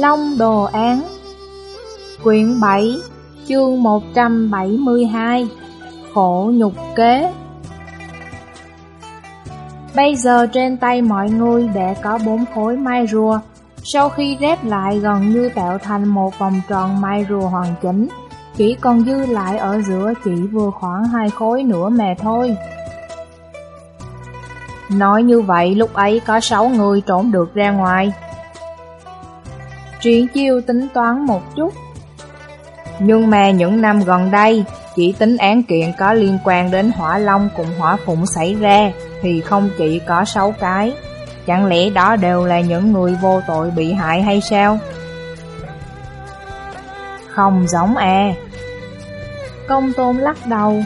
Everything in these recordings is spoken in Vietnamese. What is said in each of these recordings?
Long Đồ Án. Quyển 7 Chương 172 Khổ nhục kế. Bây giờ trên tay mọi người đã có bốn khối mai rùa. Sau khi ghép lại gần như tạo thành một vòng tròn mai rùa hoàn chỉnh, Chỉ còn dư lại ở giữa chỉ vừa khoảng hai khối nữa mà thôi. Nói như vậy, lúc ấy có sáu người trốn được ra ngoài. Triển chiêu tính toán một chút. Nhưng mà những năm gần đây, Chỉ tính án kiện có liên quan đến hỏa long cùng hỏa phụng xảy ra, Thì không chỉ có sáu cái. Chẳng lẽ đó đều là những người vô tội bị hại hay sao? Không giống à. Công tôn lắc đầu.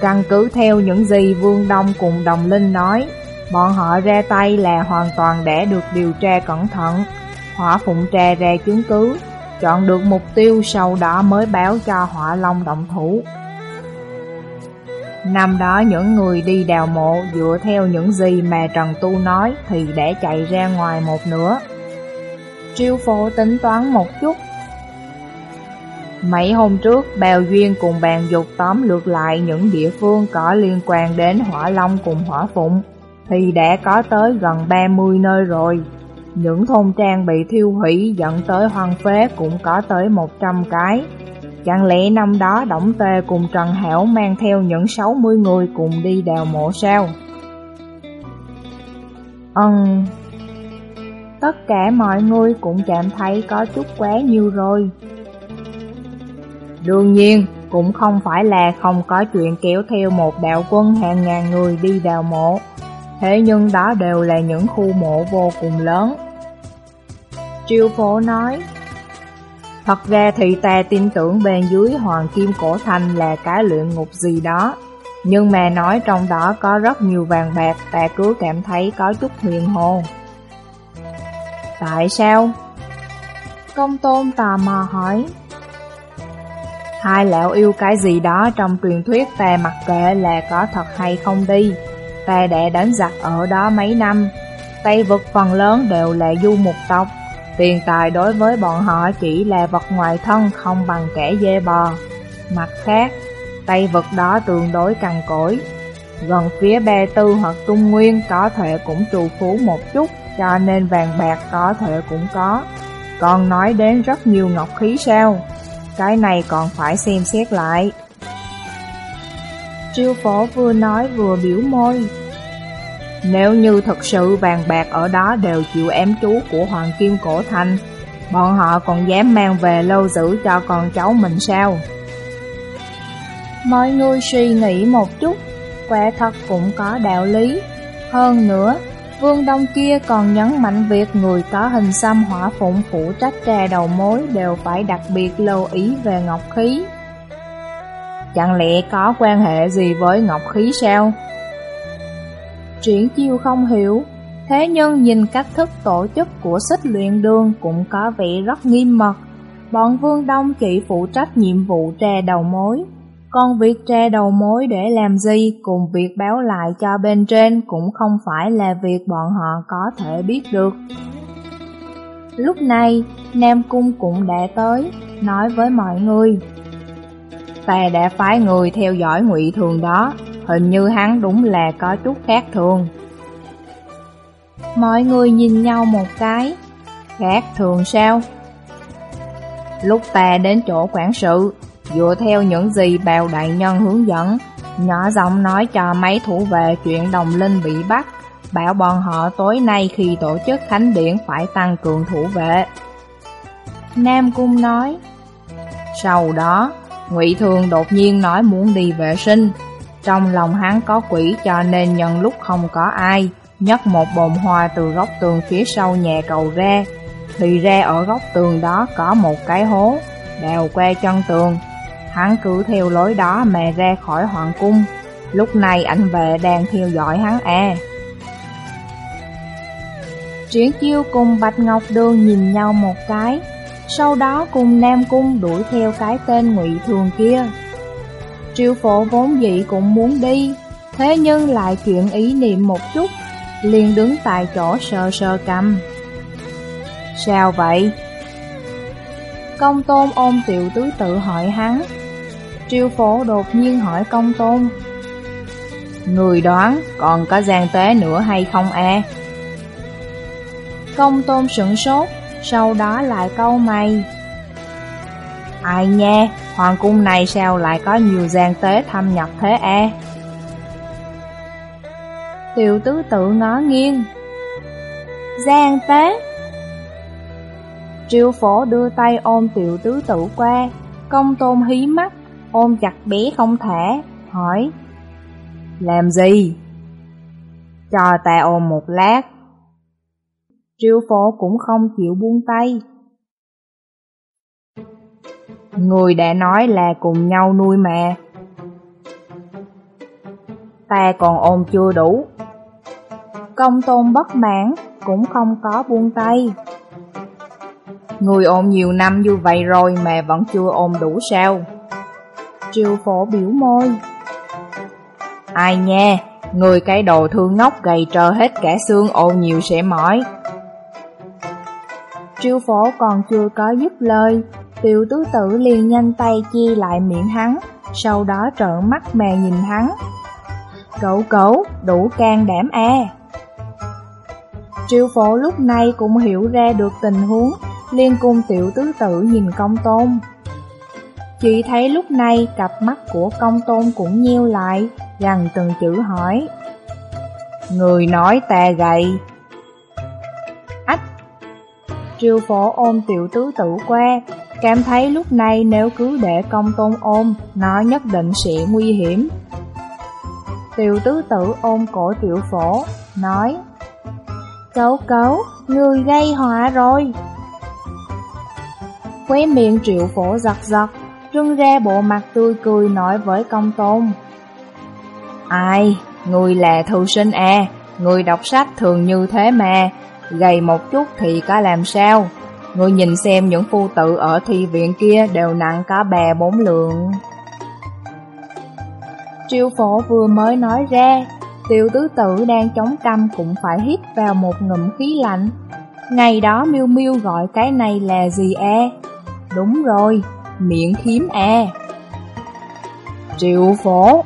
Căn cứ theo những gì Vương Đông cùng Đồng Linh nói, Bọn họ ra tay là hoàn toàn để được điều tra cẩn thận. Hỏa phụng trà ra chứng cứ Chọn được mục tiêu sau đó mới báo cho hỏa long động thủ. Năm đó những người đi đào mộ dựa theo những gì mà Trần Tu nói thì đã chạy ra ngoài một nửa. Triêu phổ tính toán một chút. Mấy hôm trước, Bào Duyên cùng bàn dục tóm lược lại những địa phương có liên quan đến hỏa long cùng hỏa phụng thì đã có tới gần 30 nơi rồi. Những thôn trang bị thiêu hủy dẫn tới hoang phế cũng có tới 100 cái. Chẳng lẽ năm đó Đổng Tê cùng Trần Hảo mang theo những 60 người cùng đi đào mộ sao? Ừm... Tất cả mọi người cũng cảm thấy có chút quá nhiều rồi. Đương nhiên, cũng không phải là không có chuyện kéo theo một đạo quân hàng ngàn người đi đào mộ. Thế nhưng đó đều là những khu mộ vô cùng lớn. Triều phổ nói, Thật ra thì ta tin tưởng bên dưới Hoàng Kim Cổ Thành là cái luyện ngục gì đó. Nhưng mà nói trong đó có rất nhiều vàng bạc, ta cứ cảm thấy có chút huyền hồ. Tại sao? Công tôn tò mò hỏi. Hai lão yêu cái gì đó trong truyền thuyết ta mặc kệ là có thật hay không đi. Ta đã đánh giặc ở đó mấy năm. Tây vực phần lớn đều là du mục tộc. Tiền tài đối với bọn họ chỉ là vật ngoài thân không bằng kẻ dê bò. Mặt khác, tay vật đó tương đối cằn cỗi. Gần phía Ba Tư hoặc Trung Nguyên có thể cũng trù phú một chút, cho nên vàng bạc có thể cũng có. Còn nói đến rất nhiều ngọc khí sao? Cái này còn phải xem xét lại. Triêu phổ vừa nói vừa biểu môi. Nếu như thật sự vàng bạc ở đó đều chịu ém chú của Hoàng Kim Cổ Thành, bọn họ còn dám mang về lâu giữ cho con cháu mình sao? Mọi người suy nghĩ một chút, quả thật cũng có đạo lý. Hơn nữa, Vương Đông kia còn nhấn mạnh việc người có hình xăm hỏa phụng phụ trách trà đầu mối đều phải đặc biệt lưu ý về ngọc khí. Chẳng lẽ có quan hệ gì với ngọc khí sao? Triển chiêu không hiểu, thế nhưng nhìn cách thức tổ chức của xích luyện đường cũng có vẻ rất nghiêm mật. Bọn Vương Đông chỉ phụ trách nhiệm vụ trà đầu mối, còn việc tra đầu mối để làm gì cùng việc báo lại cho bên trên cũng không phải là việc bọn họ có thể biết được. Lúc này, Nam Cung cũng đã tới, nói với mọi người. Ta đã phái người theo dõi ngụy thường đó, hình như hắn đúng là có chút khác thường. Mọi người nhìn nhau một cái, khác thường sao? Lúc ta đến chỗ quản sự, Dựa theo những gì bào đại nhân hướng dẫn, nhỏ giọng nói cho mấy thủ về chuyện đồng linh bị bắt, bảo bọn họ tối nay khi tổ chức khánh điển phải tăng cường thủ vệ. Nam Cung nói, sau đó, ngụy Thường đột nhiên nói muốn đi vệ sinh. Trong lòng hắn có quỷ cho nên nhân lúc không có ai, nhấc một bồn hoa từ góc tường phía sau nhà cầu ra. Thì ra ở góc tường đó có một cái hố, đèo qua chân tường, Hắn cứ theo lối đó mà ra khỏi hoàng cung Lúc này anh về đang theo dõi hắn à Triển chiêu cùng Bạch Ngọc Đường nhìn nhau một cái sau đó cùng Nam Cung đuổi theo cái tên ngụy Thường kia. Triều phổ vốn dĩ cũng muốn đi, Thế nhưng lại chuyện ý niệm một chút, Liền đứng tại chỗ sờ sờ cầm. Sao vậy? Công tôn ôm tiểu tứ tự hỏi hắn. Triều phổ đột nhiên hỏi công tôn. Người đoán còn có gian tế nữa hay không e? Công tôn sửng sốt. Sau đó lại câu mày. Ai nha, hoàng cung này sao lại có nhiều gian tế thâm nhập thế e? Tiểu tứ tự ngó nghiêng. Gian tế? Triều phổ đưa tay ôm tiểu tứ tự qua. Công tôn hí mắt Ôm chặt bé không thể Hỏi. Làm gì? Cho ta ôm một lát. Triệu phổ cũng không chịu buông tay. Người đã nói là cùng nhau nuôi mà Ta còn ôm chưa đủ. Công tôn bất mãn Cũng không có buông tay. Người ôm nhiều năm như vậy rồi mà vẫn chưa ôm đủ sao? Triều phổ biểu môi. Ai nha, người cái đồ thương ngốc gầy trơ hết cả xương ôm nhiều sẽ mỏi. Triệu phổ còn chưa có dứt lời Tiểu tứ tử liền nhanh tay chia lại miệng hắn Sau đó trợn mắt mè nhìn hắn. Cậu cậu, đủ can đảm e. Triệu phổ lúc này cũng hiểu ra được tình huống Liên cung tiểu tứ tử nhìn công tôn. Chỉ thấy lúc này cặp mắt của công tôn cũng nheo lại Gần từng chữ hỏi. Người nói ta gầy Triều phổ ôm tiểu tứ tử qua Cảm thấy lúc này nếu cứ để công tôn ôm Nó nhất định sẽ nguy hiểm Tiểu tứ tử ôm cổ tiểu phổ Nói Cấu cấu, người gây họa rồi Khóe miệng triệu phổ giật giật, trưng ra bộ mặt tươi cười nói với công tôn. Ai, người là thư sinh à, người đọc sách thường như thế mà, gầy một chút thì có làm sao? Ngươi nhìn xem những phu tử ở thi viện kia đều nặng cả bè bốn lượng. Triệu phổ vừa mới nói ra, tiểu tứ tử đang chống căm cũng phải hít vào một ngụm khí lạnh. Ngày đó miêu miêu gọi cái này là gì e? Đúng rồi, miệng khiếm e. Triệu phổ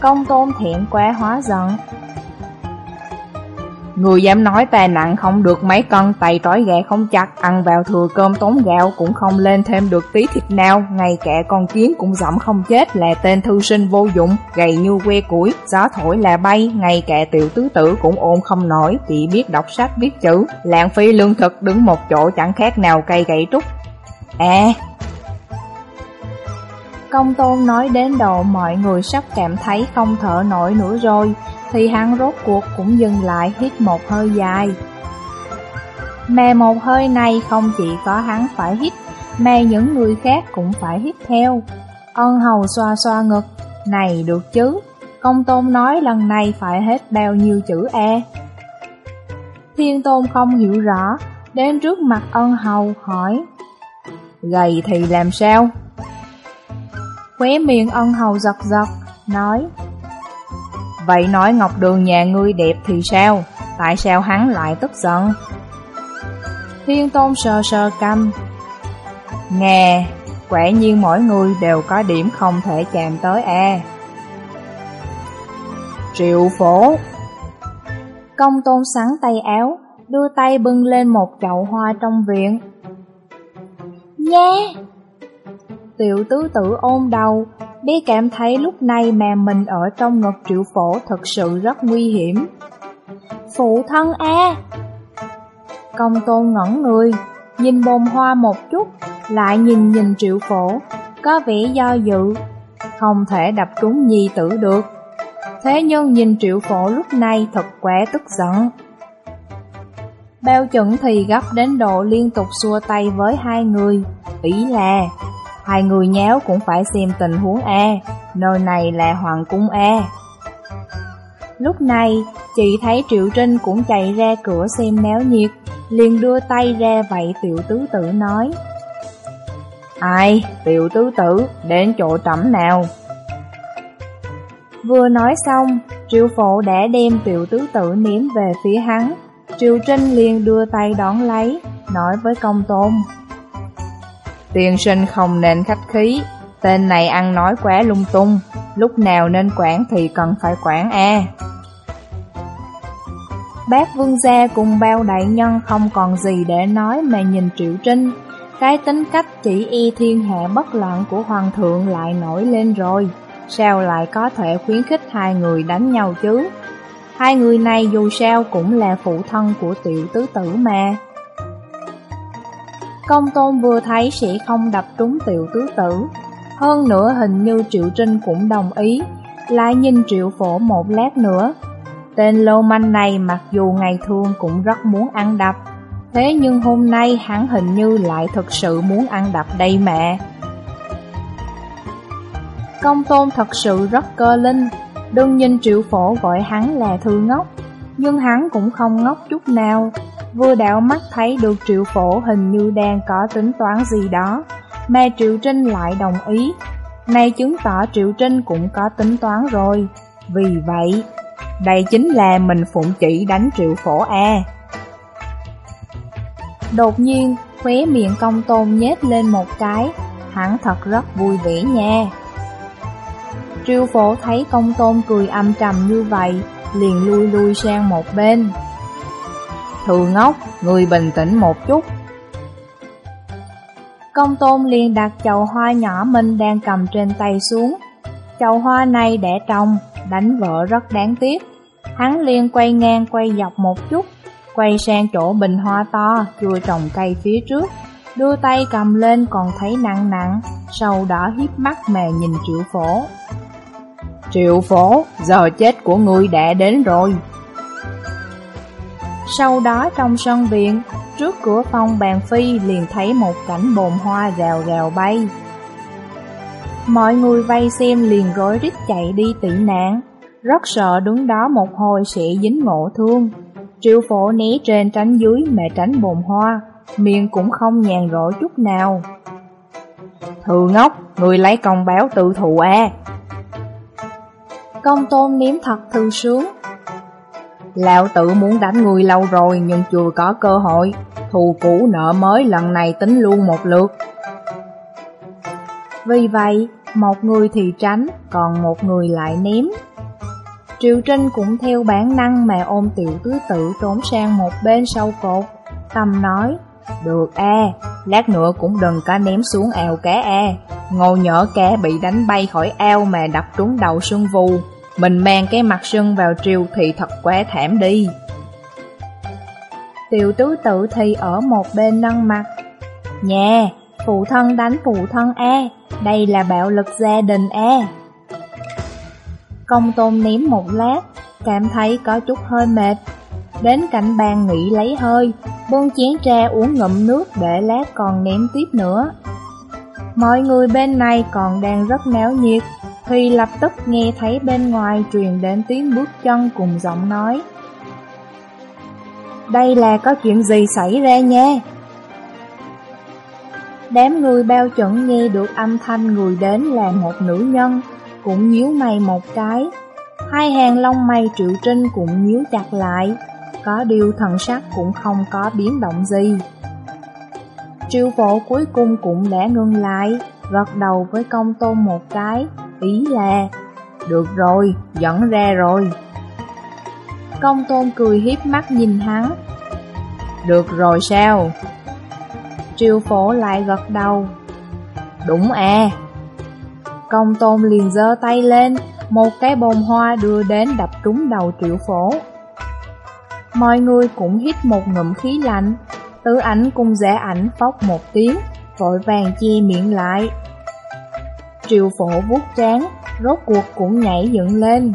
Công tôn thiện quá hóa giận Người dám nói ta nặng không được mấy cân tay trói gẹ không chặt. Ăn vào thừa cơm tốn gạo cũng không lên thêm được tí thịt nào. Ngay kẻ con kiến cũng dẫm không chết là tên thư sinh vô dụng Gầy như que củi, gió thổi là bay. Ngay kẻ tiểu tứ tử cũng ôm không nổi Chỉ biết đọc sách viết chữ. Lãng phí lương thực đứng một chỗ chẳng khác nào cây gậy trúc. À. Công tôn nói đến độ mọi người sắp cảm thấy không thở nổi nữa rồi thì hắn rốt cuộc cũng dừng lại hít một hơi dài. Mà một hơi này không chỉ có hắn phải hít, mà những người khác cũng phải hít theo. Ân hầu xoa xoa ngực, này được chứ, công tôn nói lần này phải hết bao nhiêu chữ E. Thiên tôn không hiểu rõ, đến trước mặt ân hầu hỏi, gầy thì làm sao? Khóe miệng ân hầu giật giật, nói, Vậy nói Ngọc Đường nhà ngươi đẹp thì sao? Tại sao hắn lại tức giận? Thiên Tôn sờ sờ căm Nghe, quả nhiên mỗi người đều có điểm không thể chạm tới a. Triệu phổ Công tôn sắn tay áo, đưa tay bưng lên một chậu hoa trong viện. Nha! Tiểu tứ tử ôm đầu, Bé cảm thấy lúc này mà mình ở trong ngực triệu phổ thật sự rất nguy hiểm. Phụ thân a Công tôn ngẩn người, nhìn bồn hoa một chút, lại nhìn nhìn triệu phổ, có vẻ do dự, không thể đập trúng nhi tử được. Thế nhưng nhìn triệu phổ lúc này thật quá tức giận. Bao chuẩn thì gấp đến độ liên tục xua tay với hai người, ý là Hai người nháo cũng phải xem tình huống A, nơi này là hoàng cung A. Lúc này, chị thấy Triệu Trinh cũng chạy ra cửa xem néo nhiệt, liền đưa tay ra vậy tiểu tứ tử nói. Ai, tiểu tứ tử, đến chỗ trẫm nào. Vừa nói xong, triệu phổ đã đem tiểu tứ tử ném về phía hắn, triệu Trinh liền đưa tay đón lấy, nói với công tôn. Tiền sinh không nên khách khí, tên này ăn nói quá lung tung, lúc nào nên quản thì cần phải quản a. Bác vương gia cùng bao đại nhân không còn gì để nói mà nhìn Triệu Trinh. Cái tính cách chỉ y thiên hạ bất loạn của hoàng thượng lại nổi lên rồi. Sao lại có thể khuyến khích hai người đánh nhau chứ? Hai người này dù sao cũng là phụ thân của tiểu tứ tử mà. Công tôn vừa thấy sẽ không đập trúng tiểu tứ tử. Hơn nữa hình như Triệu Trinh cũng đồng ý, lại nhìn Triệu Phổ một lát nữa. Tên lô manh này mặc dù ngày thường cũng rất muốn ăn đập, thế nhưng hôm nay hắn hình như lại thực sự muốn ăn đập đây mẹ. Công tôn thật sự rất cơ linh, đừng nhìn triệu phổ gọi hắn là thư ngốc, nhưng hắn cũng không ngốc chút nào. Vừa đảo mắt thấy được triệu phổ hình như đang có tính toán gì đó, mà triệu trinh lại đồng ý. Này chứng tỏ triệu trinh cũng có tính toán rồi. Vì vậy, đây chính là mình phụng chỉ đánh triệu phổ A. Đột nhiên, khóe miệng công tôn nhếch lên một cái, hắn thật rất vui vẻ nha. triệu phổ thấy công tôn cười âm trầm như vậy, liền lui lui sang một bên. Thư ngốc, người bình tĩnh một chút. Công tôn liền đặt chậu hoa nhỏ mình đang cầm trên tay xuống. Chậu hoa này để trồng, đánh vợ rất đáng tiếc. Hắn liền quay ngang quay dọc một chút, quay sang chỗ bình hoa to, chưa trồng cây phía trước. Đưa tay cầm lên còn thấy nặng nặng, sau đó hiếp mắt mà nhìn triệu phổ. Triệu phổ, giờ chết của ngươi đã đến rồi. Sau đó trong sân viện, trước cửa phòng bàn phi liền thấy một cảnh bồn hoa rào rào bay. Mọi người vây xem liền rối rít chạy đi tị nạn, rất sợ đứng đó một hồi sẽ dính ngộ thương. Triệu phổ né trên tránh dưới mà tránh bồn hoa, miệng cũng không nhàn rỗi chút nào. thừa ngốc, người lấy công báo tự thụ à. Công tôn nếm thật thư sướng. Lão tử muốn đánh người lâu rồi nhưng chưa có cơ hội. Thù cũ nợ mới lần này tính luôn một lượt. Vì vậy, một người thì tránh, còn một người lại ném. Triệu Trinh cũng theo bản năng mà ôm tiểu tứ Tử trốn sang một bên sau cột. Tâm nói, được e. lát nữa cũng đừng có ném xuống ao cá e. Ngồi nhỡ cá bị đánh bay khỏi ao mà đập trúng đầu sương vù. Mình mang cái mặt sưng vào triều thì thật quá thảm đi. Tiểu tứ tự thì ở một bên nâng mặt. Nhà, phụ thân đánh phụ thân a, đây là bạo lực gia đình a. Công tôn ném một lát, cảm thấy có chút hơi mệt. Đến cạnh bàn nghỉ lấy hơi, bưng chén trà uống ngụm nước để lát còn ném tiếp nữa. Mọi người bên này còn đang rất náo nhiệt, thì lập tức nghe thấy bên ngoài truyền đến tiếng bước chân cùng giọng nói. Đây là có chuyện gì xảy ra nha? Đám người bao chuẩn nghe được âm thanh người đến là một nữ nhân, cũng nhíu mày một cái. Hai hàng lông mày triệu trinh cũng nhíu chặt lại, có điều thần sắc cũng không có biến động gì. Triệu phổ cuối cùng cũng đã ngưng lại, gật đầu với công tôn một cái, ý là Được rồi, dẫn ra rồi. Công tôn cười hiếp mắt nhìn hắn. Được rồi sao? Triệu phổ lại gật đầu. Đúng à. Công tôn liền giơ tay lên, một cái bồn hoa đưa đến đập trúng đầu triệu phổ. Mọi người cũng hít một ngụm khí lạnh, tứ ảnh cùng rẽ ảnh phóc một tiếng, vội vàng che miệng lại triều phổ vuốt trán, rốt cuộc cũng nhảy dựng lên.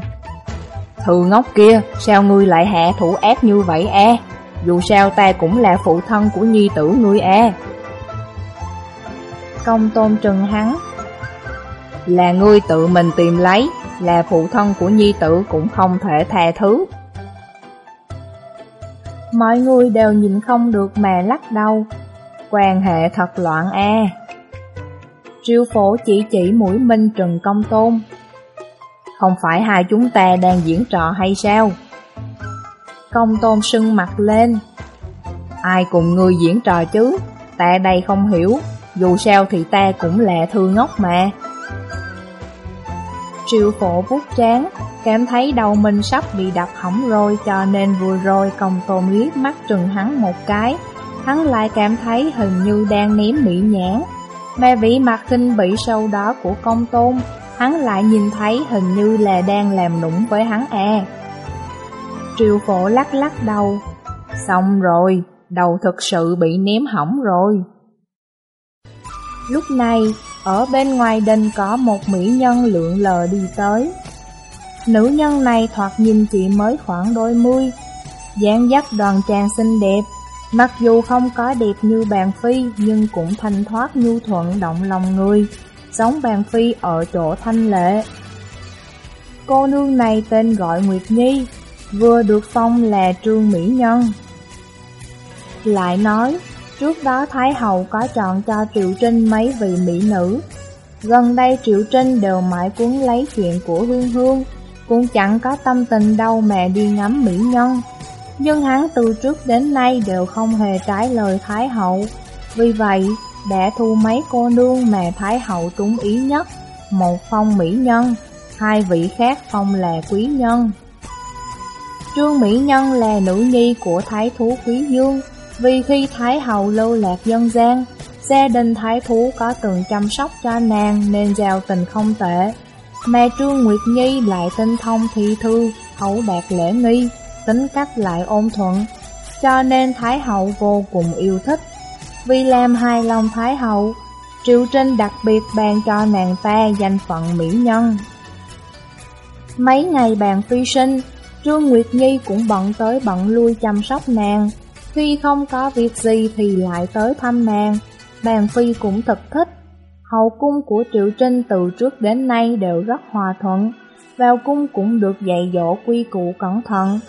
Thư ngốc kia, sao ngươi lại hạ thủ ác như vậy e? Dù sao ta cũng là phụ thân của nhi tử ngươi e. Công tôn trừng hắn. Là ngươi tự mình tìm lấy, là phụ thân của nhi tử cũng không thể tha thứ. Mọi người đều nhìn không được mà lắc đầu. Quan hệ thật loạn e triệu phổ chỉ chỉ mũi minh trần công tôn. Không phải hai chúng ta đang diễn trò hay sao? Công tôn sưng mặt lên. Ai cùng ngươi diễn trò chứ? Ta đây không hiểu. Dù sao thì ta cũng là thư ngốc mà. Triệu phổ bút chán Cảm thấy đầu mình sắp bị đập hỏng rồi Cho nên vừa rồi công tôn liếc mắt trừng hắn một cái. Hắn lại cảm thấy hình như đang ném mỹ nhãn. Mà vị mặt kinh bị sâu đó của công tôn. Hắn lại nhìn thấy hình như là đang làm nũng với hắn e. à Triệu phổ lắc lắc đầu. Xong rồi, đầu thực sự bị ném hỏng rồi. Lúc này, ở bên ngoài đình có một mỹ nhân lượn lờ đi tới. Nữ nhân này thoạt nhìn chỉ mới khoảng đôi mươi dáng dấp đoàn trang xinh đẹp. Mặc dù không có đẹp như bàn phi, Nhưng cũng thanh thoát nhu thuận động lòng người. Giống bàn phi ở chỗ thanh lệ. Cô nương này tên gọi Nguyệt Nhi, Vừa được phong là Trương Mỹ Nhân. Lại nói, Trước đó Thái Hậu có chọn cho Triệu Trinh mấy vị mỹ nữ. Gần đây Triệu Trinh đều mãi cuốn lấy chuyện của Hương Hương, Cũng chẳng có tâm tình đâu mà đi ngắm mỹ nhân. Nhưng hắn từ trước đến nay đều không hề trái lời Thái Hậu. Vì vậy, đã thu mấy cô nương mà Thái Hậu trúng ý nhất Một phong mỹ nhân, hai vị khác phong là quý nhân. Trương Mỹ Nhân là nữ nhi của Thái Thú Quý Dương. Vì khi Thái Hậu lưu lạc dân gian Gia đình Thái Thú có từng chăm sóc cho nàng nên giao tình không tệ. Mà Trương Nguyệt Nhi lại tinh thông thi thư, hậu đạt lễ nghi, tính cách lại ôn thuận, Cho nên Thái Hậu vô cùng yêu thích. Vì làm hài lòng Thái Hậu Triệu Trinh đặc biệt bàn cho nàng ta danh phận mỹ nhân. Mấy ngày bàn phi sinh Trương Nguyệt Nhi cũng bận tới bận lui chăm sóc nàng. Khi không có việc gì thì lại tới thăm nàng. Bàn Phi cũng thật thích. Hậu cung của Triệu Trinh từ trước đến nay đều rất hòa thuận. Vào cung cũng được dạy dỗ quy củ cẩn thận.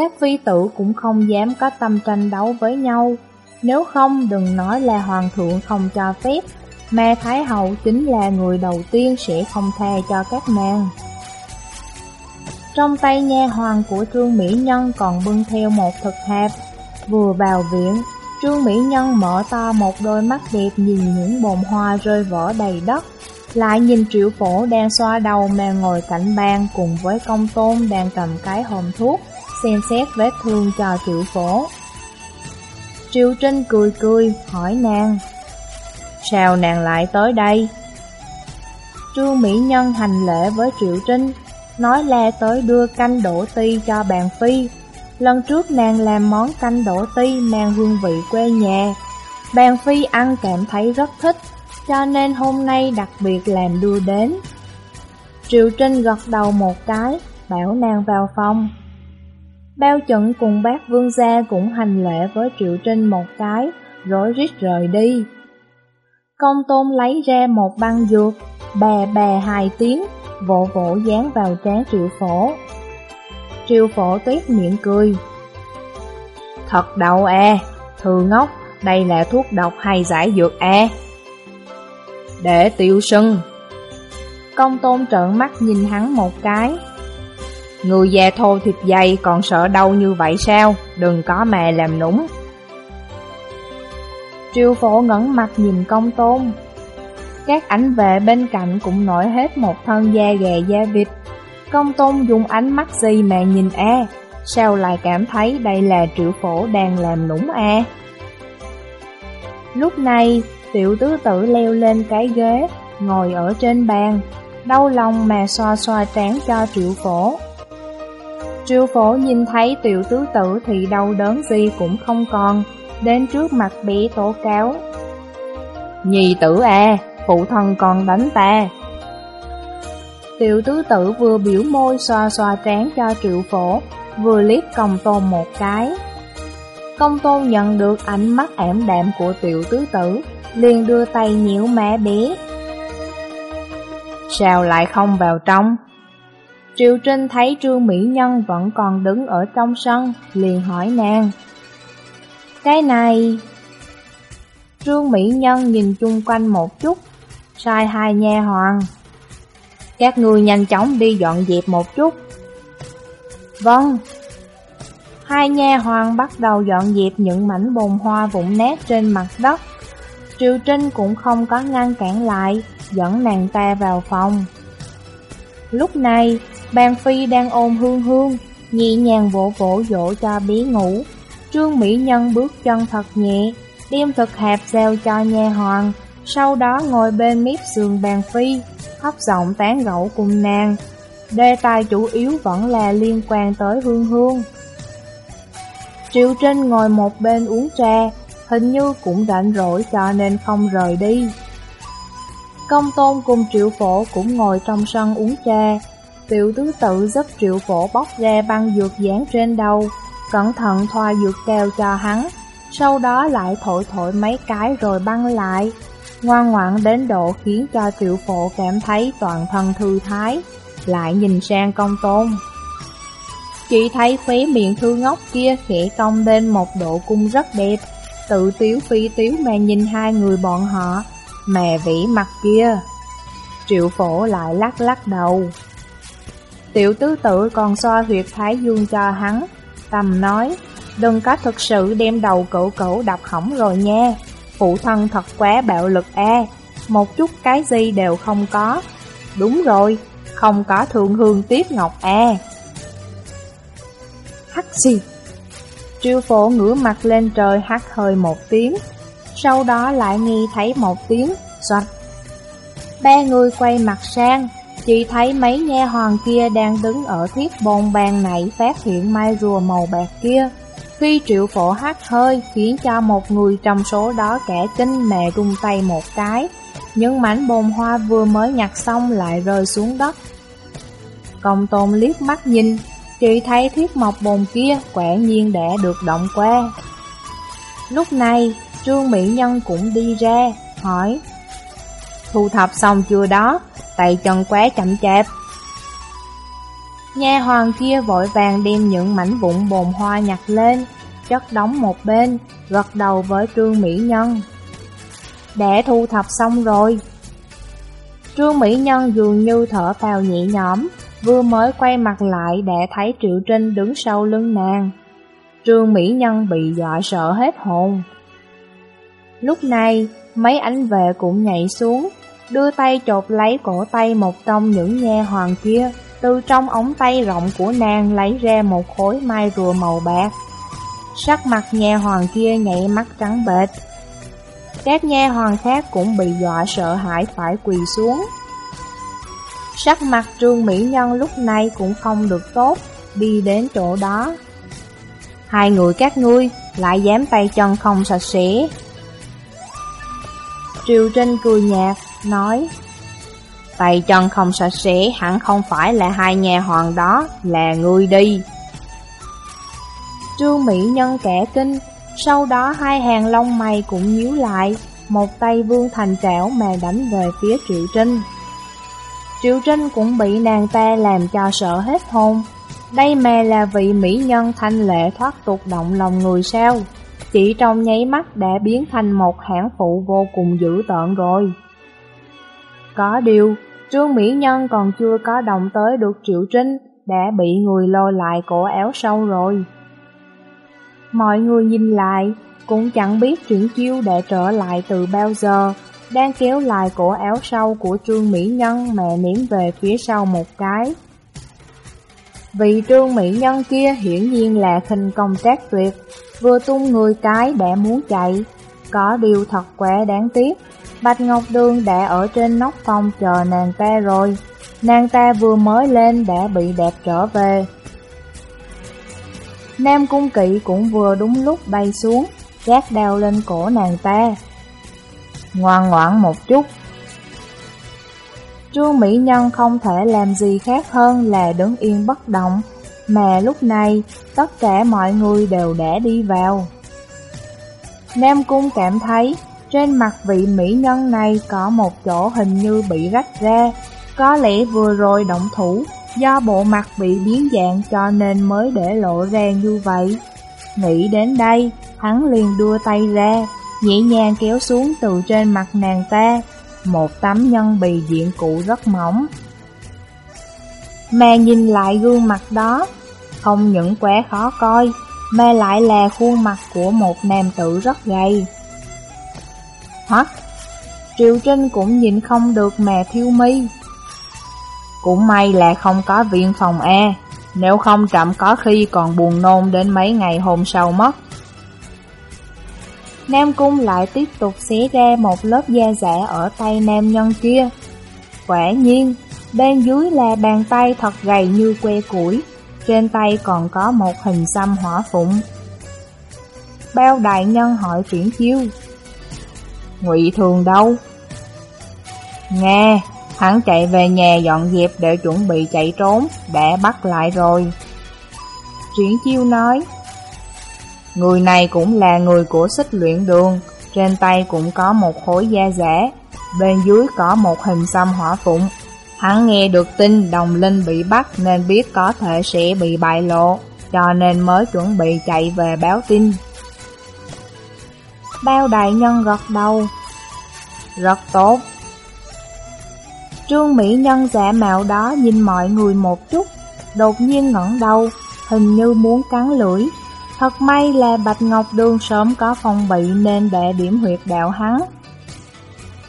Các phi tử cũng không dám có tâm tranh đấu với nhau Nếu không đừng nói là hoàng thượng không cho phép Mà Thái Hậu chính là người đầu tiên sẽ không tha cho các nàng trong tay nha hoàng của Trương Mỹ Nhân còn bưng theo một thực hạp. Vừa vào viện, Trương Mỹ Nhân mở to một đôi mắt đẹp nhìn những bồn hoa rơi vỡ đầy đất. Lại nhìn triệu phổ đang xoa đầu mà ngồi cạnh bàn cùng với công tôn đang cầm cái hòm thuốc, xem xét vết thương cho triệu phổ. Triệu Trinh cười cười, hỏi nàng. Sao nàng lại tới đây? Trương Mỹ Nhân hành lễ với Triệu Trinh, nói là tới đưa canh đổ ti cho bàn phi. Lần trước nàng làm món canh đổ ti mang hương vị quê nhà. Bàn phi ăn cảm thấy rất thích, cho nên hôm nay đặc biệt làm đưa đến. Triệu Trinh gật đầu một cái, bảo nàng vào phòng. Bao trận cùng bác vương gia cũng hành lễ với Triệu Trinh một cái, rối rít rời đi. Công tôn lấy ra một băng dược, bè bè hai tiếng, vỗ vỗ dán vào trán triệu phổ. Triệu phổ tuyết miệng cười. Thật đậu e, thư ngốc, đây là thuốc độc hay giải dược e? Để tiêu sưng. Công tôn trợn mắt nhìn hắn một cái. Người già thô thịt dày còn sợ đau như vậy sao? Đừng có mè làm nũng. Triều phổ ngẩn mặt nhìn công tôn, các ảnh vệ bên cạnh cũng nổi hết một thân da gà da vịt. Công tôn dùng ánh mắt gì mà nhìn a sao lại cảm thấy đây là triệu phổ đang làm nũng a Lúc này, tiểu tứ tử leo lên cái ghế, ngồi ở trên bàn, đau lòng mà xoa xoa trán cho triệu phổ. Triệu phổ nhìn thấy tiểu tứ tử thì đau đớn gì cũng không còn, đến trước mặt bị tố cáo. Nhì tử à, phụ thân còn đánh ta. Tiểu tứ tử vừa biểu môi xoa xoa trán cho triệu phổ, vừa liếc công tôn một cái. Công tôn nhận được ánh mắt ảm đạm của tiểu tứ tử, liền đưa tay nhiễu mẹ bé. Sao lại không vào trong? Triệu Trinh thấy Trương Mỹ Nhân vẫn còn đứng ở trong sân, liền hỏi nàng. Cái này... Trương Mỹ Nhân nhìn chung quanh một chút, sai hai nha hoàng. Các người nhanh chóng đi dọn dẹp một chút. Vâng. Hai nha hoàng bắt đầu dọn dẹp những mảnh bồn hoa vụn nát trên mặt đất. Triều Trinh cũng không có ngăn cản lại, dẫn nàng ta vào phòng. Lúc này, bàn phi đang ôm hương hương, nhẹ nhàng vỗ vỗ dỗ cho bí ngủ. Trương Mỹ Nhân bước chân thật nhẹ, đem thực hạp giao cho nha hoàng, sau đó ngồi bên mép giường bàn phi, hấp giọng tán gẫu cùng nàng. Đề tài chủ yếu vẫn là liên quan tới hương hương. Triệu Trinh ngồi một bên uống trà, hình như cũng rảnh rỗi cho nên không rời đi. Công tôn cùng triệu phổ cũng ngồi trong sân uống trà, tiểu tứ tự giúp triệu phổ bóc ra băng dược dán trên đầu, cẩn thận thoa dược keo cho hắn, sau đó lại thổi thổi mấy cái rồi băng lại, ngoan ngoãn đến độ khiến cho triệu phổ cảm thấy toàn thân thư thái, lại nhìn sang công tôn. Chỉ thấy khóe miệng thư ngốc kia khẽ cong lên một độ cung rất đẹp, tự tiếu phi tiếu mà nhìn hai người bọn họ, mè vĩ mặt kia. Triệu phổ lại lắc lắc đầu. Tiểu tứ tử còn xoa huyệt thái dương cho hắn, tầm nói, đừng có thực sự đem đầu cậu cậu đập hỏng rồi nha, phụ thân thật quá bạo lực a một chút cái gì đều không có. Đúng rồi, không có thượng hương tiếp ngọc a Hắc gì? Triêu phổ ngửa mặt lên trời hắt hơi một tiếng. Sau đó lại nghe thấy một tiếng Xoạch. Ba người quay mặt sang. Chỉ thấy mấy nha hoàng kia đang đứng ở thiết bồn bàn nãy phát hiện mai rùa màu bạc kia. Khi triệu phổ hắt hơi, khiến cho một người trong số đó kẻ kinh mẹ rung tay một cái. Những mảnh bồn hoa vừa mới nhặt xong lại rơi xuống đất. Công tôn liếc mắt nhìn, Chị thấy thiết mộc bồn kia quả nhiên đã được động qua Lúc này, Trương Mỹ Nhân cũng đi ra, Hỏi, Thu thập xong chưa đó? Tay chân quá chậm chạp Nha hoàng kia vội vàng đem những mảnh vụn bồn hoa nhặt lên Chất đóng một bên Gật đầu với Trương Mỹ Nhân Đã thu thập xong rồi Trương Mỹ Nhân dường như thở phào nhẹ nhõm Vừa mới quay mặt lại đã thấy Triệu Trinh đứng sau lưng nàng. Trương Mỹ Nhân bị dọa sợ hết hồn. Lúc này, mấy anh vệ cũng nhảy xuống, đưa tay chộp lấy cổ tay một trong những nha hoàng kia, từ trong ống tay rộng của nàng lấy ra một khối mai rùa màu bạc. Sắc mặt nha hoàng kia nhảy mắt trắng bệch. Các nha hoàng khác cũng bị dọa sợ hãi phải quỳ xuống. Sắc mặt trương mỹ nhân lúc này cũng không được tốt, đi đến chỗ đó. Hai người các ngươi lại dám tay chân không sạch sẽ. Triều Trinh cười nhạt, nói Tay chân không sạch sẽ hẳn không phải là hai nhà hoàng đó, là ngươi đi. Trương Mỹ Nhân kẻ kinh, sau đó hai hàng lông mày cũng nhíu lại, một tay vương thành trảo mà đánh về phía Triệu Trinh. Triệu Trinh cũng bị nàng ta làm cho sợ hết hồn. Đây mà là vị mỹ nhân thanh lệ thoát tục động lòng người sao? Chỉ trong nháy mắt đã biến thành một hãng phụ vô cùng dữ tợn rồi. Có điều, Trương Mỹ Nhân còn chưa có động tới được Triệu Trinh, đã bị người lôi lại cổ áo sâu rồi. Mọi người nhìn lại, cũng chẳng biết chuyển chiêu đã trở lại từ bao giờ, đang kéo lại cổ áo sâu của Trương Mỹ Nhân mẹ ném về phía sau một cái. vị Trương Mỹ Nhân kia hiển nhiên là khinh công tác tuyệt, vừa tung người cái đã muốn chạy. Có điều thật quá đáng tiếc, Bạch Ngọc Đường đã ở trên nóc phòng chờ nàng ta rồi. Nàng ta vừa mới lên đã bị đẹp trở về. Nam Cung Kỵ cũng vừa đúng lúc bay xuống, gác đao lên cổ nàng ta ngoan ngoãn một chút. Trương Mỹ Nhân không thể làm gì khác hơn là đứng yên bất động, mà lúc này tất cả mọi người đều đã đi vào. Nam Cung cảm thấy trên mặt vị mỹ nhân này có một chỗ hình như bị rách ra, có lẽ vừa rồi động thủ, do bộ mặt bị biến dạng cho nên mới để lộ ra như vậy. Nghĩ đến đây, hắn liền đưa tay ra, nhẹ nhàng kéo xuống từ trên mặt nàng ta, một tấm nhân bì diện cụ rất mỏng. Mà nhìn lại gương mặt đó, không những quá khó coi, mà lại là khuôn mặt của một nam tử rất gầy. Hả? Triệu Trinh cũng nhìn không được mè thiêu mi. Cũng may là không có viện phòng A, nếu không chậm có khi còn buồn nôn đến mấy ngày hôm sau mất. Nam Cung lại tiếp tục xé ra một lớp da giả ở tay nam nhân kia. Quả nhiên, bên dưới là bàn tay thật gầy như que củi, trên tay còn có một hình xăm hỏa phụng. Bao đại nhân hỏi chuyển chiêu. Ngụy Thường đâu? Nghe, hắn chạy về nhà dọn dẹp để chuẩn bị chạy trốn, đã bắt lại rồi. Triển chiêu nói, Người này cũng là người của xích luyện đường, trên tay cũng có một khối da giả, bên dưới có một hình xăm hỏa phụng. Hắn nghe được tin đồng linh bị bắt nên biết có thể sẽ bị bại lộ, cho nên mới chuẩn bị chạy về báo tin. Bao đại nhân gật đầu. Rất tốt. Trương Mỹ Nhân giả mạo đó nhìn mọi người một chút, đột nhiên ngẩng đầu, hình như muốn cắn lưỡi, Thật may là Bạch Ngọc Đường sớm có phòng bị nên để điểm huyệt đạo hắn.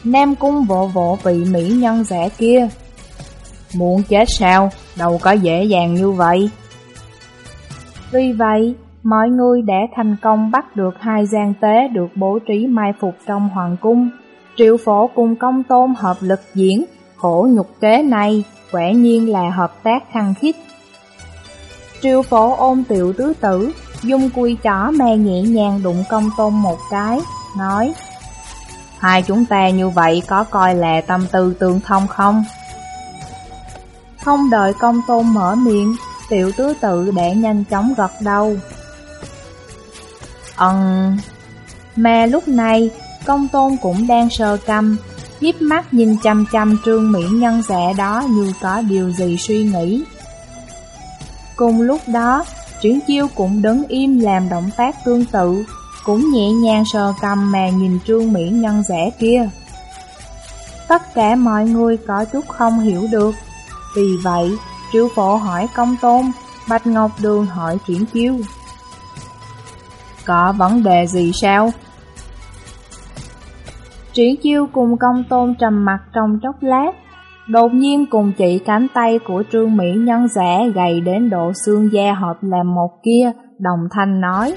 Nam cung vỗ vỗ vị mỹ nhân rẻ kia. Muốn chết sao, đâu có dễ dàng như vậy. Vì vậy, mọi người đã thành công bắt được hai gian tế được bố trí mai phục trong hoàng cung. Triệu phổ cùng công tôn hợp lực diễn, khổ nhục kế này, quả nhiên là hợp tác khăng khít. Triệu phổ ôm tiểu tứ tử, Dung cùi chỏ me nhẹ nhàng đụng công tôn một cái, nói Hai chúng ta như vậy có coi là tâm tư tương thông không? Không đợi công tôn mở miệng, tiểu tứ tự để nhanh chóng gật đầu. Ừm, mà lúc này công tôn cũng đang sơ căm, hiếp mắt nhìn chăm chăm trương mỹ nhân dạ đó như có điều gì suy nghĩ. Cùng lúc đó, Triển chiêu cũng đứng im làm động tác tương tự, cũng nhẹ nhàng sờ cầm mà nhìn trương mỹ nhân rẻ kia. Tất cả mọi người có chút không hiểu được, vì vậy triệu phổ hỏi công tôn, Bạch Ngọc Đường hỏi triển chiêu. Có vấn đề gì sao? Triển chiêu cùng công tôn trầm mặt trong chốc lát, Đột nhiên cùng chị cánh tay của trương mỹ nhân rẻ gầy đến độ xương da hợp làm một kia, đồng thanh nói.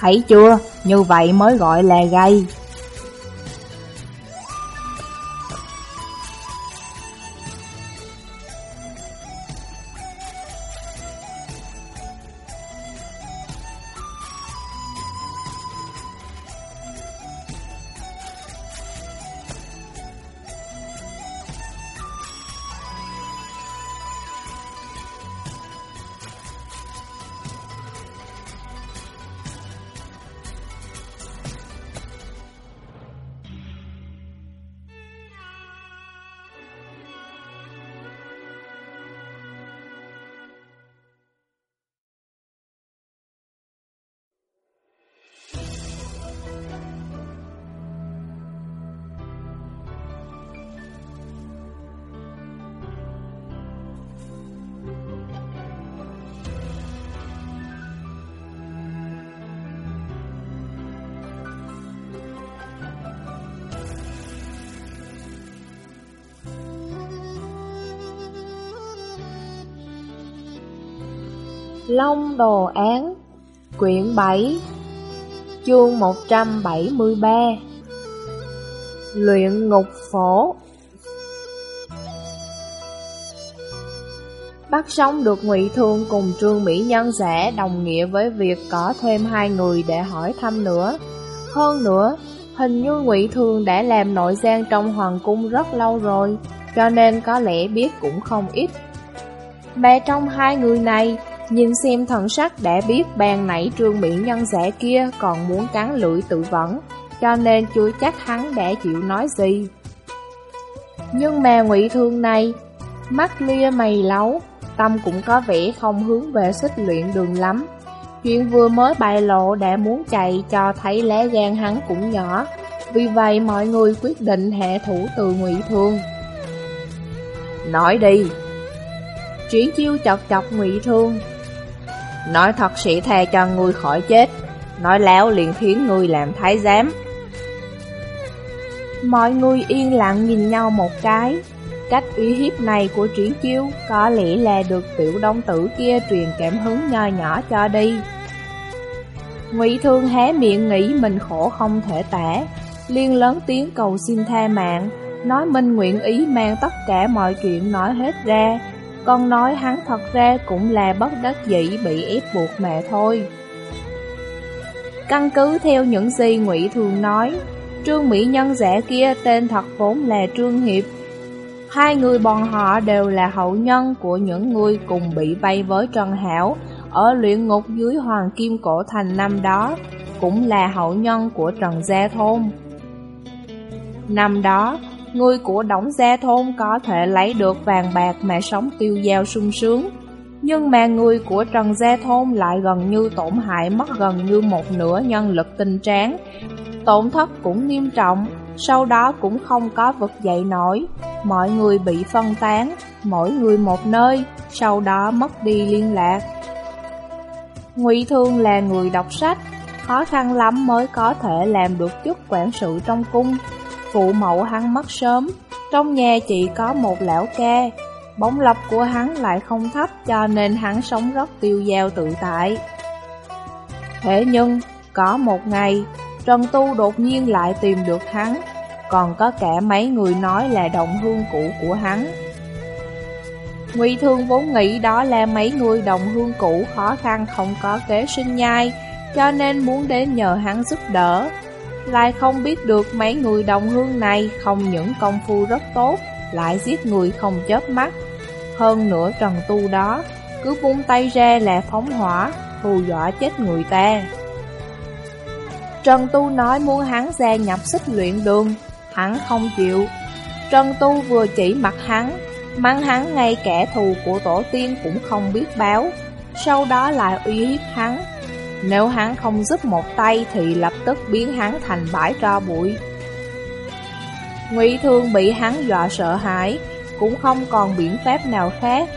Thấy chưa, như vậy mới gọi là gầy. Đồ Án Quyển 7 Chương 173 Luyện Ngục Phổ Bắt sống được ngụy Thương cùng Trương Mỹ Nhân giả đồng nghĩa với việc có thêm hai người để hỏi thăm nữa. Hơn nữa, hình như ngụy Thương đã làm nội gian trong hoàng cung rất lâu rồi, cho nên có lẽ biết cũng không ít. Mà trong hai người này, Nhìn xem thần sắc đã biết bàn nãy trương mỹ nhân giả kia còn muốn cắn lưỡi tự vẫn, cho nên chưa chắc hắn đã chịu nói gì. Nhưng mà ngụy thương này, mắt lia mày lấu, tâm cũng có vẻ không hướng về xích luyện đường lắm. Chuyện vừa mới bại lộ đã muốn chạy cho thấy lá gan hắn cũng nhỏ, vì vậy mọi người quyết định hạ thủ từ ngụy thương. Nói đi! Chuyển chiêu chọc chọc ngụy thương Nói thật sĩ thề cho ngươi khỏi chết. Nói láo liền khiến ngươi làm thái giám. Mọi người yên lặng nhìn nhau một cái. Cách uy hiếp này của triển chiêu Có lẽ là được tiểu đông tử kia truyền cảm hứng nho nhỏ cho đi. Ngụy Thương hé miệng nghĩ mình khổ không thể tả. Liên lớn tiếng cầu xin tha mạng. Nói minh nguyện ý mang tất cả mọi chuyện nói hết ra. Con nói hắn thật ra cũng là bất đắc dĩ bị ép buộc mà thôi. Căn cứ theo những gì Ngụy Thường nói Trương Mỹ Nhân giả kia tên thật vốn là Trương Hiệp. Hai người bọn họ đều là hậu nhân của những người cùng bị vây với Trần Hảo Ở luyện ngục dưới Hoàng Kim Cổ Thành năm đó Cũng là hậu nhân của Trần Gia Thôn. Năm đó, người của Đổng Gia Thôn có thể lấy được vàng bạc mà sống tiêu dao sung sướng nhưng mà người của Trần Gia Thôn lại gần như tổn hại mất gần như một nửa nhân lực tinh tráng. Tổn thất cũng nghiêm trọng, sau đó cũng không có vực dậy nổi. Mọi người bị phân tán, mỗi người một nơi, sau đó mất đi liên lạc. Ngụy Thương là người đọc sách, khó khăn lắm mới có thể làm được chức quản sự trong cung. Phụ mẫu hắn mất sớm, trong nhà chỉ có một lão ca, Bóng lọc của hắn lại không thấp cho nên hắn sống rất tiêu dao tự tại. Thế nhưng, có một ngày, Trần Tu đột nhiên lại tìm được hắn, còn có cả mấy người nói là đồng hương cũ của hắn. Nguy Thương vốn nghĩ đó là mấy người đồng hương cũ khó khăn không có kế sinh nhai, cho nên muốn đến nhờ hắn giúp đỡ. Lại không biết được mấy người đồng hương này không những công phu rất tốt, lại giết người không chớp mắt. Hơn nữa trần tu đó, cứ buông tay ra là phóng hỏa, hù dọa chết người ta. Trần Tu nói muốn hắn gia nhập xích luyện đường, hắn không chịu. Trần Tu vừa chỉ mặt hắn, mắng hắn ngay kẻ thù của tổ tiên cũng không biết báo, sau đó lại uy hiếp hắn. Nếu hắn không giúp một tay thì lập tức biến hắn thành bãi tro bụi. Ngụy Thương bị hắn dọa sợ hãi, cũng không còn biện pháp nào khác.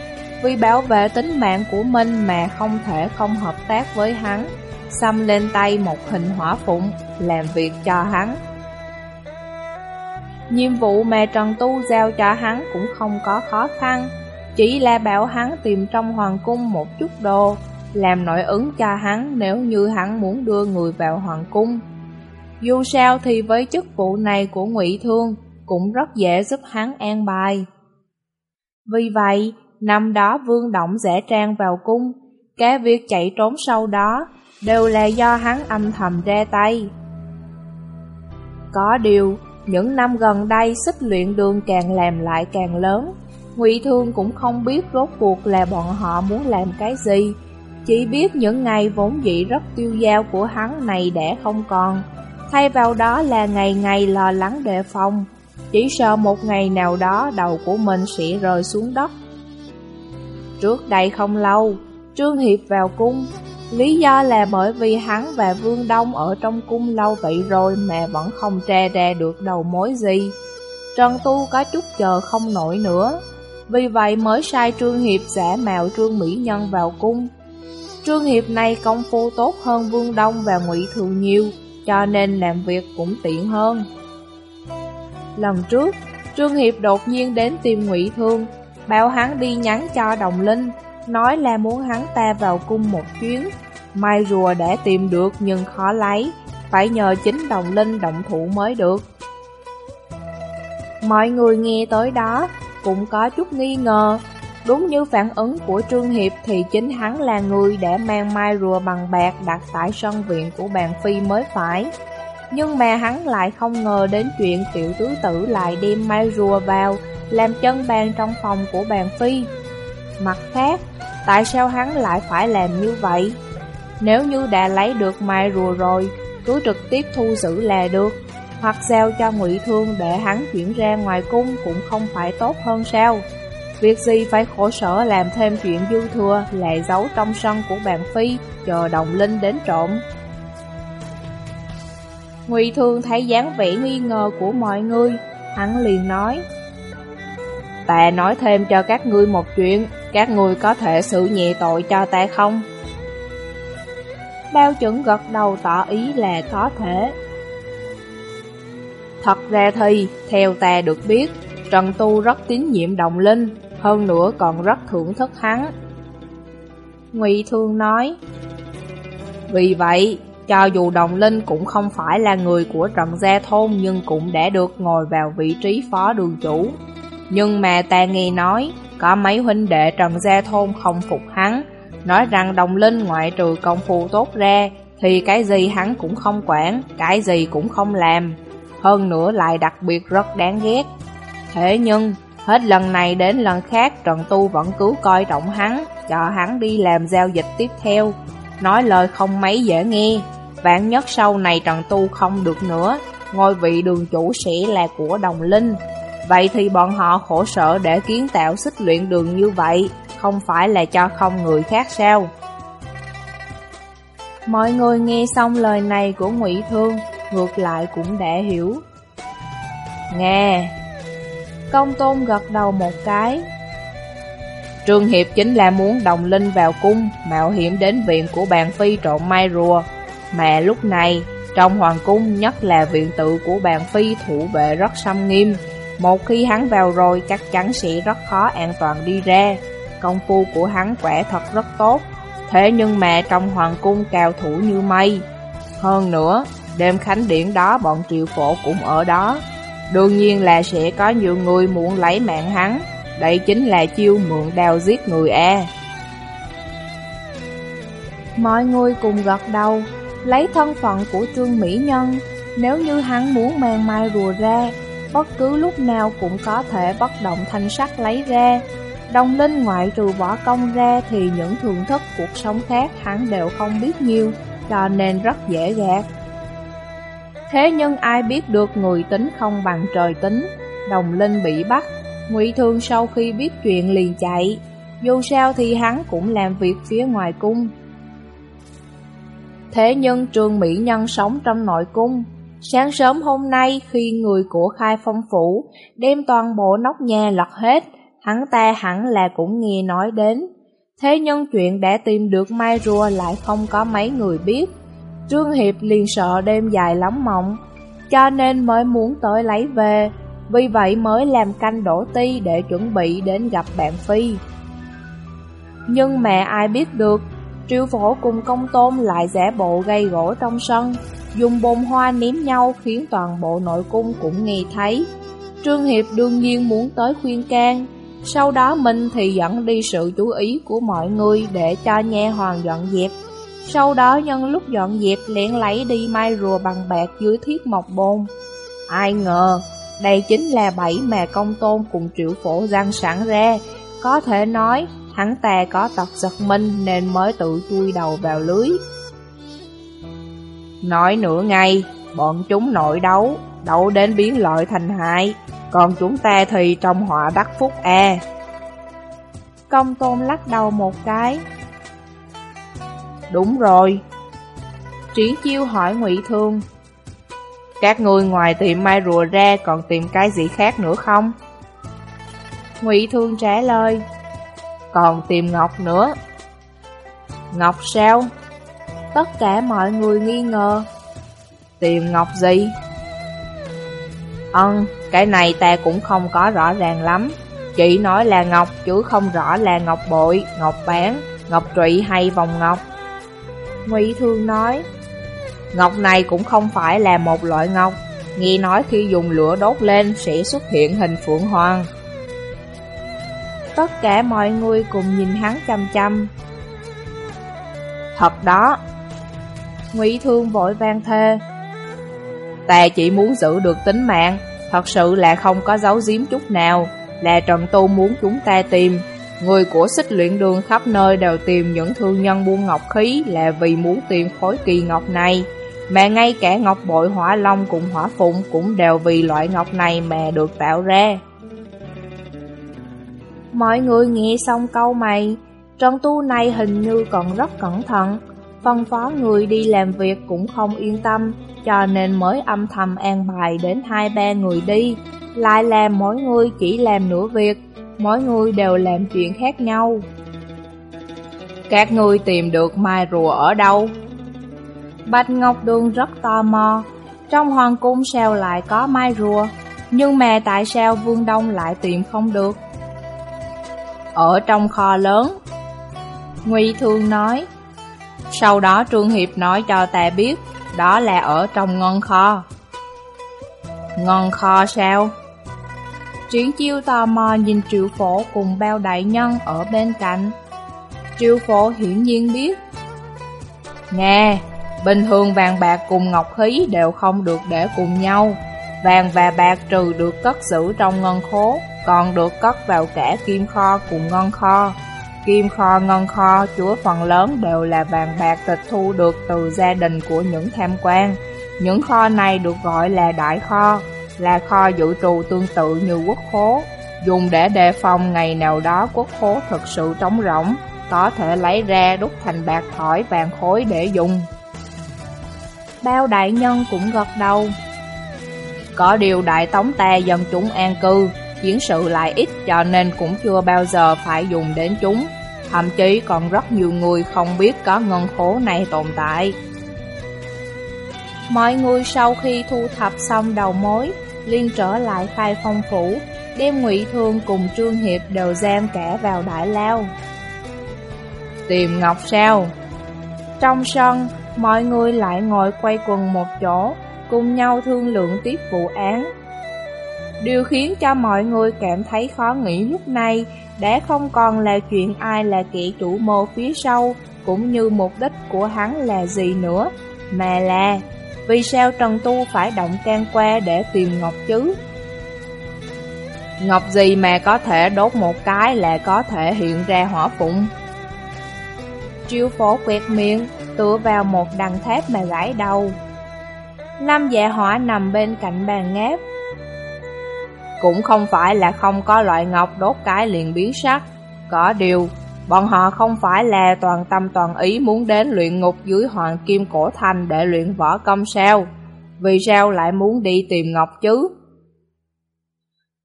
Vì bảo vệ tính mạng của mình mà không thể không hợp tác với hắn, xăm lên tay một hình hỏa phụng, làm việc cho hắn. Nhiệm vụ mà Trần Tu giao cho hắn cũng không có khó khăn, chỉ là bảo hắn tìm trong hoàng cung một chút đồ, làm nội ứng cho hắn nếu như hắn muốn đưa người vào hoàng cung. Dù sao thì với chức vụ này của ngụy Thương, cũng rất dễ giúp hắn an bài. Vì vậy, năm đó vương động dễ trang vào cung, cái việc chạy trốn sau đó đều là do hắn âm thầm ra tay. Có điều, những năm gần đây xích luyện đường càng làm lại càng lớn, Ngụy Thương cũng không biết rốt cuộc là bọn họ muốn làm cái gì, chỉ biết những ngày vốn dĩ rất tiêu dao của hắn này đã không còn, thay vào đó là ngày ngày lo lắng đề phòng, chỉ sợ một ngày nào đó đầu của mình sẽ rơi xuống đất. Trước đây không lâu, Trương Hiệp vào cung, lý do là bởi vì hắn và Vương Đông ở trong cung lâu vậy rồi mà vẫn không tra ra được đầu mối gì. Trần Tu có chút chờ không nổi nữa, vì vậy mới sai Trương Hiệp giả mạo Trương Mỹ Nhân vào cung. Trương Hiệp này công phu tốt hơn Vương Đông và Ngụy Thường nhiều, cho nên làm việc cũng tiện hơn. Lần trước, Trương Hiệp đột nhiên đến tìm Ngụy Thương, bảo hắn đi nhắn cho Đồng Linh, nói là muốn hắn ta vào cung một chuyến. Mai rùa đã tìm được nhưng khó lấy, phải nhờ chính Đồng Linh động thủ mới được. Mọi người nghe tới đó cũng có chút nghi ngờ, đúng như phản ứng của Trương Hiệp thì chính hắn là người đã mang mai rùa bằng bạc đặt tại sân viện của bàn phi mới phải. Nhưng mà hắn lại không ngờ đến chuyện tiểu tứ tử lại đem mai rùa vào Làm chân bàn trong phòng của bàn phi Mặt khác, tại sao hắn lại phải làm như vậy? Nếu như đã lấy được mai rùa rồi, cứ trực tiếp thu giữ là được Hoặc giao cho ngụy Thương để hắn chuyển ra ngoài cung cũng không phải tốt hơn sao? Việc gì phải khổ sở làm thêm chuyện dư thừa lại giấu trong sân của bàn phi chờ đồng linh đến trộm Ngụy Thương thấy dáng vẻ nghi ngờ của mọi người, hắn liền nói Ta nói thêm cho các ngươi một chuyện, các ngươi có thể xử nhẹ tội cho ta không? Bao chuẩn gật đầu tỏ ý là có thể. Thật ra thì, theo ta được biết, Trần Tu rất tín nhiệm đồng linh, hơn nữa còn rất thưởng thức hắn. Ngụy Thương nói, Vì vậy, cho dù đồng linh cũng không phải là người của Trần Gia Thôn nhưng cũng đã được ngồi vào vị trí phó đường chủ. Nhưng mà ta nghe nói, có mấy huynh đệ Trần Gia Thôn không phục hắn, nói rằng đồng linh ngoại trừ công phu tốt ra, thì cái gì hắn cũng không quản, cái gì cũng không làm. Hơn nữa lại đặc biệt rất đáng ghét. Thế nhưng, hết lần này đến lần khác Trần Tu vẫn cứ coi trọng hắn, cho hắn đi làm giao dịch tiếp theo. Nói lời không mấy dễ nghe, vạn nhất sau này Trần Tu không được nữa, ngôi vị đường chủ sẽ là của đồng linh. Vậy thì bọn họ khổ sở để kiến tạo xích luyện đường như vậy, không phải là cho không người khác sao? Mọi người nghe xong lời này của Ngụy Thương, ngược lại cũng đã hiểu. Nghe! Công tôn gật đầu một cái. Trương Hiệp chính là muốn đồng linh vào cung, mạo hiểm đến viện của bàn phi trộn mai rùa. Mà lúc này, trong hoàng cung nhất là viện tự của bàn phi thủ vệ rất xâm nghiêm. Một khi hắn vào rồi chắc chắn sẽ rất khó an toàn đi ra. Công phu của hắn quả thật rất tốt, thế nhưng mà trong hoàng cung cao thủ như mây. Hơn nữa, đêm khánh điển đó bọn triệu phổ cũng ở đó. Đương nhiên là sẽ có nhiều người muốn lấy mạng hắn, đây chính là chiêu mượn đào giết người a. Mọi người cùng gật đầu, lấy thân phận của Trương Mỹ Nhân, nếu như hắn muốn mang mai rùa ra, bất cứ lúc nào cũng có thể bất động thanh sắc lấy ra. Đồng linh ngoại trừ võ công ra thì những thưởng thức cuộc sống khác hắn đều không biết nhiều, cho nên rất dễ gạt. Thế nhưng ai biết được người tính không bằng trời tính, đồng linh bị bắt, ngụy Thương sau khi biết chuyện liền chạy, dù sao thì hắn cũng làm việc phía ngoài cung. Thế nhưng Trương Mỹ Nhân sống trong nội cung, sáng sớm hôm nay khi người của khai phong phủ đem toàn bộ nóc nhà lật hết, hắn ta hẳn là cũng nghe nói đến. Thế nhưng chuyện đã tìm được mai rùa lại không có mấy người biết. Trương Hiệp liền sợ đêm dài lắm mộng, cho nên mới muốn tới lấy về, vì vậy mới làm canh đổ ti để chuẩn bị đến gặp bạn Phi. Nhưng mẹ ai biết được, triều phổ cùng công tôn lại giả bộ gây gỗ trong sân, dùng bồn hoa ném nhau khiến toàn bộ nội cung cũng nghe thấy. Trương Hiệp đương nhiên muốn tới khuyên can, sau đó mình thì dẫn đi sự chú ý của mọi người để cho nha hoàng dọn dẹp. Sau đó nhân lúc dọn dẹp liền lấy đi mai rùa bằng bạc dưới thiết mộc bôn Ai ngờ, đây chính là bẫy mà công tôn cùng triệu phổ răng sẵn ra. Có thể nói, hắn ta có tật giật minh nên mới tự chui đầu vào lưới. Nói nửa ngày, bọn chúng nội đấu, đấu đến biến lợi thành hại, còn chúng ta thì trong họa đắc phúc à. Công tôn lắc đầu một cái. Đúng rồi. Triển chiêu hỏi ngụy Thương. Các người ngoài tìm mai rùa ra còn tìm cái gì khác nữa không? Ngụy Thương trả lời. Còn tìm Ngọc nữa. Ngọc sao? Tất cả mọi người nghi ngờ. Tìm Ngọc gì? Ân, cái này ta cũng không có rõ ràng lắm. Chỉ nói là Ngọc chứ không rõ là Ngọc bội, Ngọc bán, Ngọc trụy hay vòng Ngọc. Ngụy Thương nói, Ngọc này cũng không phải là một loại ngọc, nghe nói khi dùng lửa đốt lên sẽ xuất hiện hình phượng hoàng. Tất cả mọi người cùng nhìn hắn chăm chăm. Thật đó. Ngụy Thương vội vang thê. Ta chỉ muốn giữ được tính mạng, thật sự là không có giấu giếm chút nào, là Trần Tu muốn chúng ta tìm. Người của xích luyện đường khắp nơi đều tìm những thương nhân buôn ngọc khí là vì muốn tìm khối kỳ ngọc này. Mà ngay cả ngọc bội hỏa long cùng hỏa phụng cũng đều vì loại ngọc này mà được tạo ra. Mọi người nghe xong câu mày, Trần Tu này hình như còn rất cẩn thận, phân phó người đi làm việc cũng không yên tâm, cho nên mới âm thầm an bài đến hai ba người đi, lại làm mỗi người chỉ làm nửa việc, mỗi người đều làm chuyện khác nhau. Các ngươi tìm được mai rùa ở đâu? Bạch Ngọc Đường rất tò mò, trong hoàng cung sao lại có mai rùa, nhưng mà tại sao Vương Đông lại tìm không được? Ở trong kho lớn, Nguy Thương nói. Sau đó Trương Hiệp nói cho ta biết, đó là ở trong ngân kho. Ngân kho sao? Triển chiêu tò mò nhìn triệu phổ cùng bao đại nhân ở bên cạnh. Triệu phổ hiển nhiên biết. Nghe, bình thường vàng bạc cùng ngọc khí đều không được để cùng nhau. Vàng và bạc trừ được cất giữ trong ngân khố, còn được cất vào cả kim kho cùng ngân kho. Kim kho ngân kho chứa phần lớn đều là vàng bạc tịch thu được từ gia đình của những tham quan. Những kho này được gọi là đại kho, là kho dự trù tương tự như quốc khố, dùng để đề phòng ngày nào đó quốc khố thực sự trống rỗng, có thể lấy ra đúc thành bạc thỏi vàng khối để dùng. Bao đại nhân cũng gật đầu. Có điều đại tống ta dân chúng an cư, chiến sự lại ít cho nên cũng chưa bao giờ phải dùng đến chúng. Thậm chí còn rất nhiều người không biết có ngân khố này tồn tại. Mọi người sau khi thu thập xong đầu mối, liên trở lại khai phong phủ, đem ngụy Thương cùng Trương Hiệp đều giam cả vào đại lao. Tìm Ngọc sao? Trong sân, mọi người lại ngồi quay quần một chỗ, cùng nhau thương lượng tiếp vụ án. Điều khiến cho mọi người cảm thấy khó nghĩ lúc này đã không còn là chuyện ai là kẻ chủ mưu phía sau, cũng như mục đích của hắn là gì nữa, mà là vì sao Trần Tu phải động can qua để tìm Ngọc chứ? Ngọc gì mà có thể đốt một cái là có thể hiện ra hỏa phụng? Triêu phố quẹt miệng, tựa vào một đằng thép mà gãi đầu. Lâm dạ hỏa nằm bên cạnh bàn ngáp. Cũng không phải là không có loại ngọc đốt cái liền biến sắc. Có điều, Bọn họ không phải là toàn tâm toàn ý muốn đến luyện ngục dưới hoàng kim cổ thành để luyện võ công sao? Vì sao lại muốn đi tìm Ngọc chứ?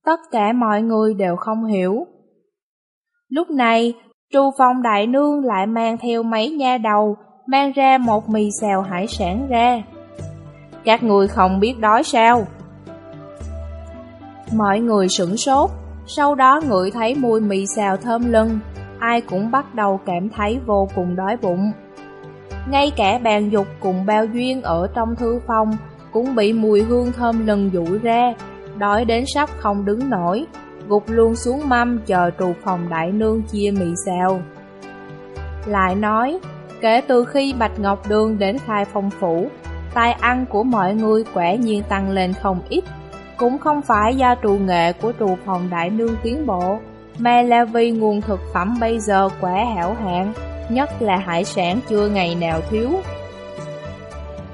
Tất cả mọi người đều không hiểu. Lúc này, Tru Phong Đại Nương lại mang theo mấy nha đầu, mang ra một mì xào hải sản ra. Các người không biết đói sao? Mọi người sửng sốt, sau đó ngửi thấy mùi mì xào thơm lưng, ai cũng bắt đầu cảm thấy vô cùng đói bụng. Ngay cả bàn dục cùng bao duyên ở trong thư phòng cũng bị mùi hương thơm lừng dụi ra, đói đến sắp không đứng nổi, gục luôn xuống mâm chờ trù phòng đại nương chia mì xào. Lại nói, kể từ khi Bạch Ngọc Đường đến khai phong phủ, tài ăn của mọi người quả nhiên tăng lên không ít, cũng không phải do trù nghệ của trù phòng đại nương tiến bộ, mà là vì nguồn thực phẩm bây giờ quá hảo hạn, nhất là hải sản chưa ngày nào thiếu.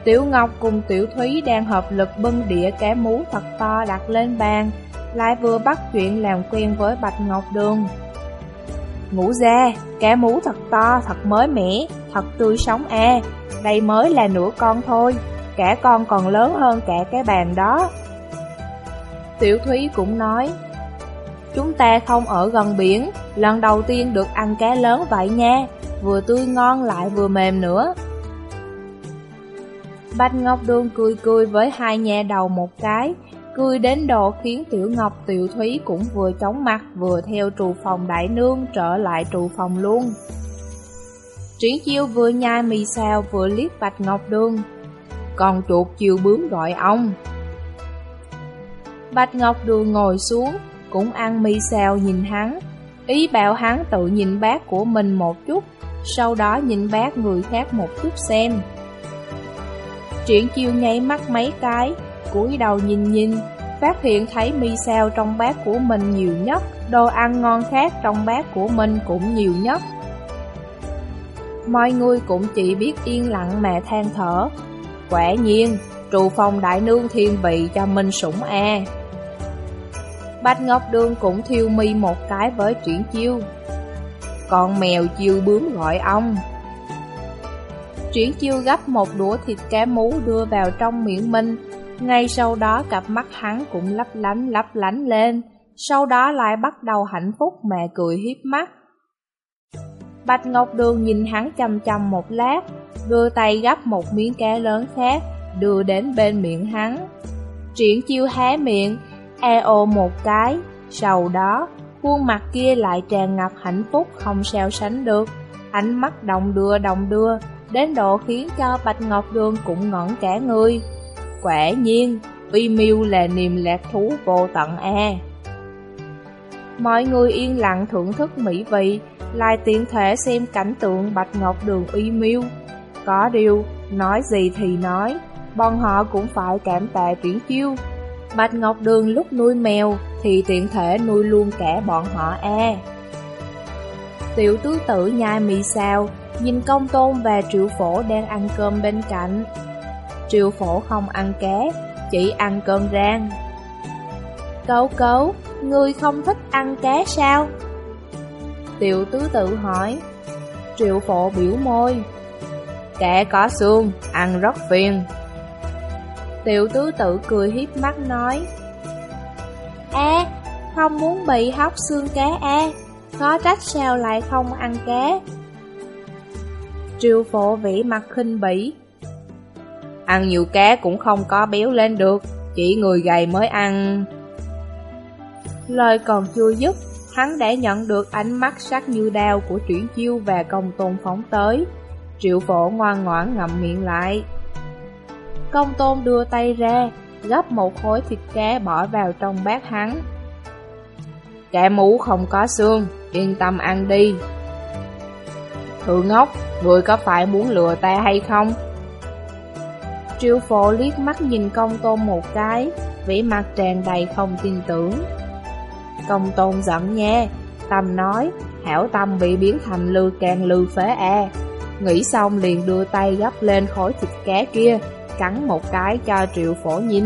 Tiểu Ngọc cùng Tiểu Thúy đang hợp lực bưng đĩa cá mú thật to đặt lên bàn, lại vừa bắt chuyện làm quen với Bạch Ngọc Đường. Ngủ ra, cá mú thật to, thật mới mẻ, thật tươi sống a đây mới là nửa con thôi, cả con còn lớn hơn cả cái bàn đó. Tiểu Thúy cũng nói, Chúng ta không ở gần biển, lần đầu tiên được ăn cá lớn vậy nha, vừa tươi ngon lại vừa mềm nữa. Bạch Ngọc Đường cười cười với hai nhà đầu một cái, cười đến độ khiến Tiểu Ngọc Tiểu Thúy cũng vừa chóng mặt vừa theo trù phòng đại nương trở lại trù phòng luôn. Triển chiêu vừa nhai mì xào vừa liếc Bạch Ngọc Đường. Còn chuột chiều bướm gọi ông. Bạch Ngọc Đường ngồi xuống, cũng ăn mi xào nhìn hắn. Ý bảo hắn tự nhìn bác của mình một chút, sau đó nhìn bác người khác một chút xem. Triển chiêu nháy mắt mấy cái, cúi đầu nhìn nhìn, phát hiện thấy mi xào trong bát của mình nhiều nhất, đồ ăn ngon khác trong bát của mình cũng nhiều nhất. Mọi người cũng chỉ biết yên lặng mà than thở. Quả nhiên, trù phong đại nương thiên vị cho Minh Sủng A. Bạch Ngọc Đường cũng thiêu mi một cái với triển chiêu. Con mèo chiêu bướm gọi ông. Triển chiêu gấp một đũa thịt cá mú đưa vào trong miệng Minh. Ngay sau đó cặp mắt hắn cũng lấp lánh lấp lánh lên, sau đó lại bắt đầu hạnh phúc mẹ cười hiếp mắt. Bạch Ngọc Đường nhìn hắn chầm chầm một lát, đưa tay gấp một miếng cá lớn khác, đưa đến bên miệng hắn. Triển chiêu há miệng, eo một cái, sau đó, khuôn mặt kia lại tràn ngập hạnh phúc không sao sánh được. Ánh mắt đồng đưa đồng đưa, đến độ khiến cho Bạch Ngọc Đường cũng ngẩn cả người. Quả nhiên, uy miêu là niềm lạc thú vô tận e. Mọi người yên lặng thưởng thức mỹ vị, lại tiện thể xem cảnh tượng Bạch Ngọc Đường uy miêu. Có điều, nói gì thì nói, bọn họ cũng phải cảm tạ tuyển chiêu. Bạch Ngọc Đường lúc nuôi mèo thì tiện thể nuôi luôn cả bọn họ e. Tiểu tứ tử nhai mì xào, nhìn công tôn và triệu phổ đang ăn cơm bên cạnh. Triệu phổ không ăn cá, chỉ ăn cơm rang. Cấu cấu, ngươi không thích ăn cá sao? Tiểu tứ tự hỏi. Triệu phổ biểu môi. Cá có xương, ăn rất phiền. Tiểu tứ tự cười hiếp mắt nói. A, không muốn bị hóc xương cá A, e, có trách sao lại không ăn cá. Triệu phổ vĩ mặt khinh bỉ. Ăn nhiều cá cũng không có béo lên được, chỉ người gầy mới ăn. Lời còn chưa dứt, hắn đã nhận được ánh mắt sắc như đao của chuyển chiêu và công tôn phóng tới. Triệu phổ ngoan ngoãn ngậm miệng lại. Công tôn đưa tay ra, gấp một khối thịt cá bỏ vào trong bát hắn. Cá mú không có xương, yên tâm ăn đi. Thử ngốc, người có phải muốn lừa ta hay không? Triệu phổ liếc mắt nhìn công tôn một cái, vĩ mặt tràn đầy không tin tưởng. Công tôn giận nha, Tâm nói, hảo tâm bị biến thành lư càng lư phế e. Nghĩ xong liền đưa tay gấp lên khối thịt cá kia, cắn một cái cho triệu phổ nhìn.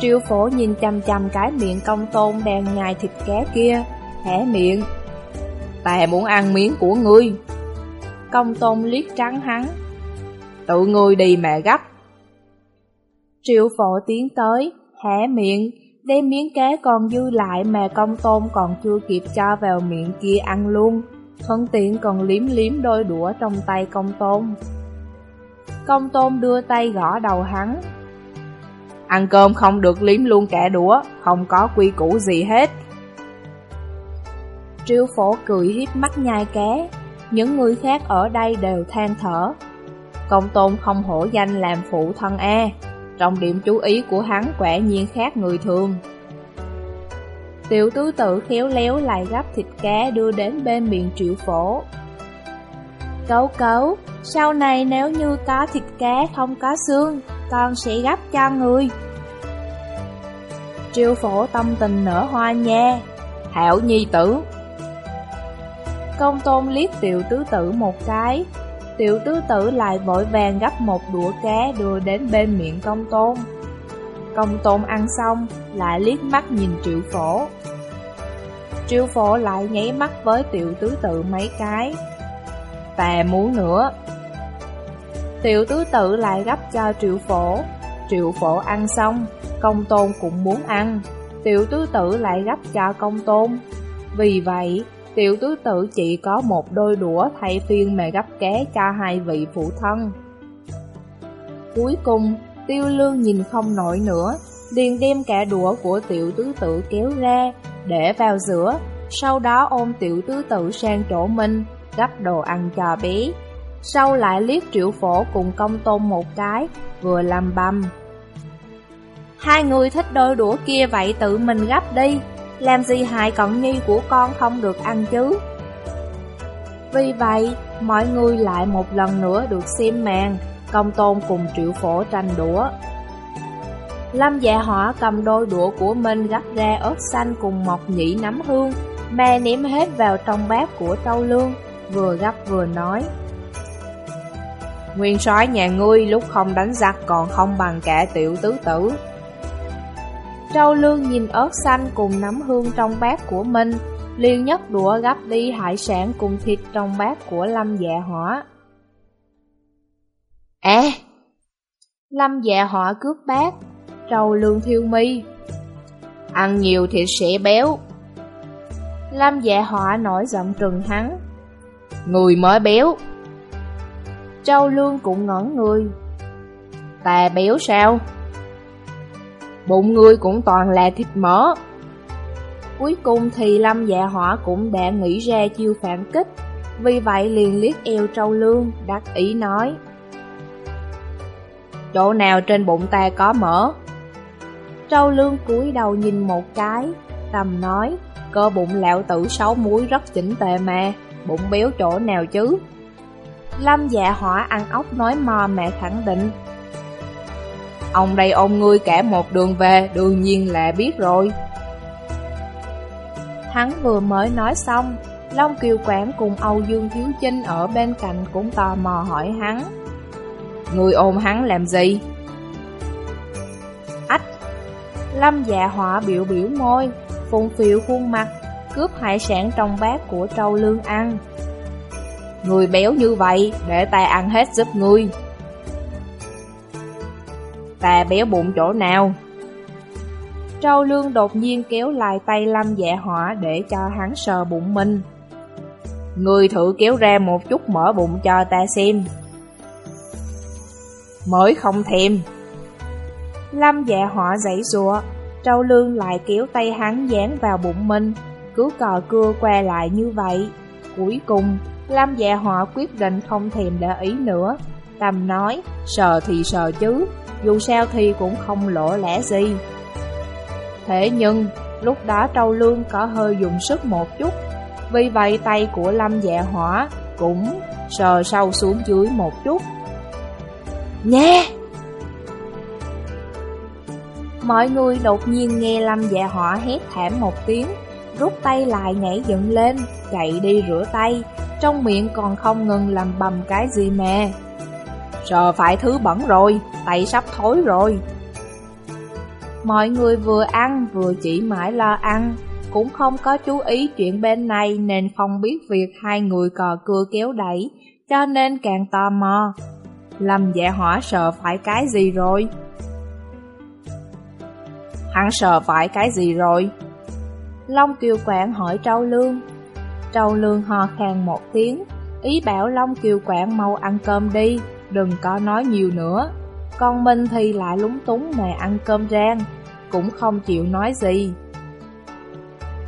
Triệu phổ nhìn chăm chăm cái miệng công tôn đang nhai thịt cá kia, hé miệng. Ta muốn ăn miếng của ngươi. Công tôn liếc trắng hắn. Tự ngươi đi mẹ gấp. Triệu phổ tiến tới, hé miệng, đem miếng cá còn dư lại mà công tôn còn chưa kịp cho vào miệng kia ăn luôn, thuận tiện còn liếm liếm đôi đũa trong tay công tôn. Công tôn đưa tay gõ đầu hắn. Ăn cơm không được liếm luôn cả đũa, không có quy củ gì hết. Triêu phổ cười hiếp mắt nhai cá, những người khác ở đây đều than thở. Công tôn không hổ danh làm phụ thân A, trong điểm chú ý của hắn quả nhiên khác người thường. Tiểu tứ tự khéo léo lại gấp thịt cá đưa đến bên miệng triệu phổ. Cấu cấu, sau này nếu như có thịt cá không có xương, con sẽ gắp cho người. Triệu phổ tâm tình nở hoa nha, hảo nhi tử. Công tôn liếc tiểu tứ tử một cái, Tiểu tứ tử lại vội vàng gấp một đũa cá đưa đến bên miệng công tôn. Công tôn ăn xong, lại liếc mắt nhìn triệu phổ. Triệu phổ lại nháy mắt với tiểu tứ tự mấy cái và muốn nữa. Tiểu tứ tự lại gấp cho triệu phổ. Triệu phổ ăn xong, công tôn cũng muốn ăn. Tiểu tứ tự lại gấp cho công tôn. Vì vậy, Tiểu tứ tử chỉ có một đôi đũa thay phiên mà gấp ké cho hai vị phụ thân. Cuối cùng, tiêu lương nhìn không nổi nữa, liền đem cả đũa của tiểu tứ tử kéo ra, để vào giữa, sau đó ôm tiểu tứ tử sang chỗ mình, gấp đồ ăn cho bé. Sau lại liếc triệu phổ cùng công tôn một cái, vừa làm băm. Hai người thích đôi đũa kia vậy tự mình gấp đi, làm gì hại cận nhi của con không được ăn chứ? Vì vậy, mọi người lại một lần nữa được xem màn, công tôn cùng triệu phổ tranh đũa. Lâm dạ hỏa cầm đôi đũa của mình gắp ra ớt xanh cùng mọc nhĩ nấm hương, mà ném hết vào trong bát của trâu lương, vừa gắp vừa nói. Nguyên soái nhà ngươi lúc không đánh giặc còn không bằng cả tiểu tứ tử, Trâu lương nhìn ớt xanh cùng nấm hương trong bát của mình, liền nhất đũa gấp đi hải sản cùng thịt trong bát của Lâm dạ hỏa. À! Lâm dạ hỏa cướp bát, trâu lương thiêu mi. Ăn nhiều thịt sẽ béo. Lâm dạ hỏa nổi giận trừng hắn. Người mới béo. Trâu Lương cũng ngẩn người. Tà béo sao? Bụng ngươi cũng toàn là thịt mỡ. Cuối cùng thì Lâm Dạ Hỏa cũng đã nghĩ ra chiêu phản kích, vì vậy liền liếc eo Trâu Lương, đắc ý nói. Chỗ nào trên bụng ta có mỡ? Trâu Lương cúi đầu nhìn một cái, tầm nói, cơ bụng lão tử sáu muối rất chỉnh tề mà, bụng béo chỗ nào chứ? Lâm dạ hỏa ăn ốc nói mò mẹ khẳng định. Ông đây ôm ngươi cả một đường về, đương nhiên là biết rồi. Hắn vừa mới nói xong, Long Kiều Quảng cùng Âu Dương Thiếu Chinh ở bên cạnh cũng tò mò hỏi hắn. Người ôm hắn làm gì? Ách! Lâm dạ họa biểu biểu môi, phùng phiệu khuôn mặt, cướp hải sản trong bát của trâu lương ăn. Người béo như vậy, để ta ăn hết giúp ngươi. Ta béo bụng chỗ nào? Trâu lương đột nhiên kéo lại tay lâm dạ họa để cho hắn sờ bụng mình. Người thử kéo ra một chút mỡ bụng cho ta xem. Mới không thèm. Lâm dạ họa dãy rụa, trâu lương lại kéo tay hắn dán vào bụng mình, cứ cò cưa qua lại như vậy. Cuối cùng, Lâm dạ họ quyết định không thèm để ý nữa. Tâm nói, sờ thì sờ chứ, dù sao thì cũng không lỗ lẽ gì. Thế nhưng, lúc đó trâu lương có hơi dùng sức một chút, vì vậy tay của Lâm dạ hỏa cũng sờ sâu xuống dưới một chút. Nha! Mọi người đột nhiên nghe Lâm dạ hỏa hét thảm một tiếng, rút tay lại nhảy dựng lên, chạy đi rửa tay, trong miệng còn không ngừng làm bầm cái gì mè. sợ phải thứ bẩn rồi, tay sắp thối rồi. Mọi người vừa ăn vừa chỉ mãi lo ăn, cũng không có chú ý chuyện bên này nên không biết việc hai người cò cưa kéo đẩy, cho nên càng tò mò. Lâm dạ hỏa sợ phải cái gì rồi? Hắn sợ phải cái gì rồi? Long Kiều Quảng hỏi Trâu Lương. Trâu Lương hò khàn một tiếng, ý bảo Long Kiều Quảng mau ăn cơm đi, đừng có nói nhiều nữa. Còn mình thì lại lúng túng mà ăn cơm rang, cũng không chịu nói gì.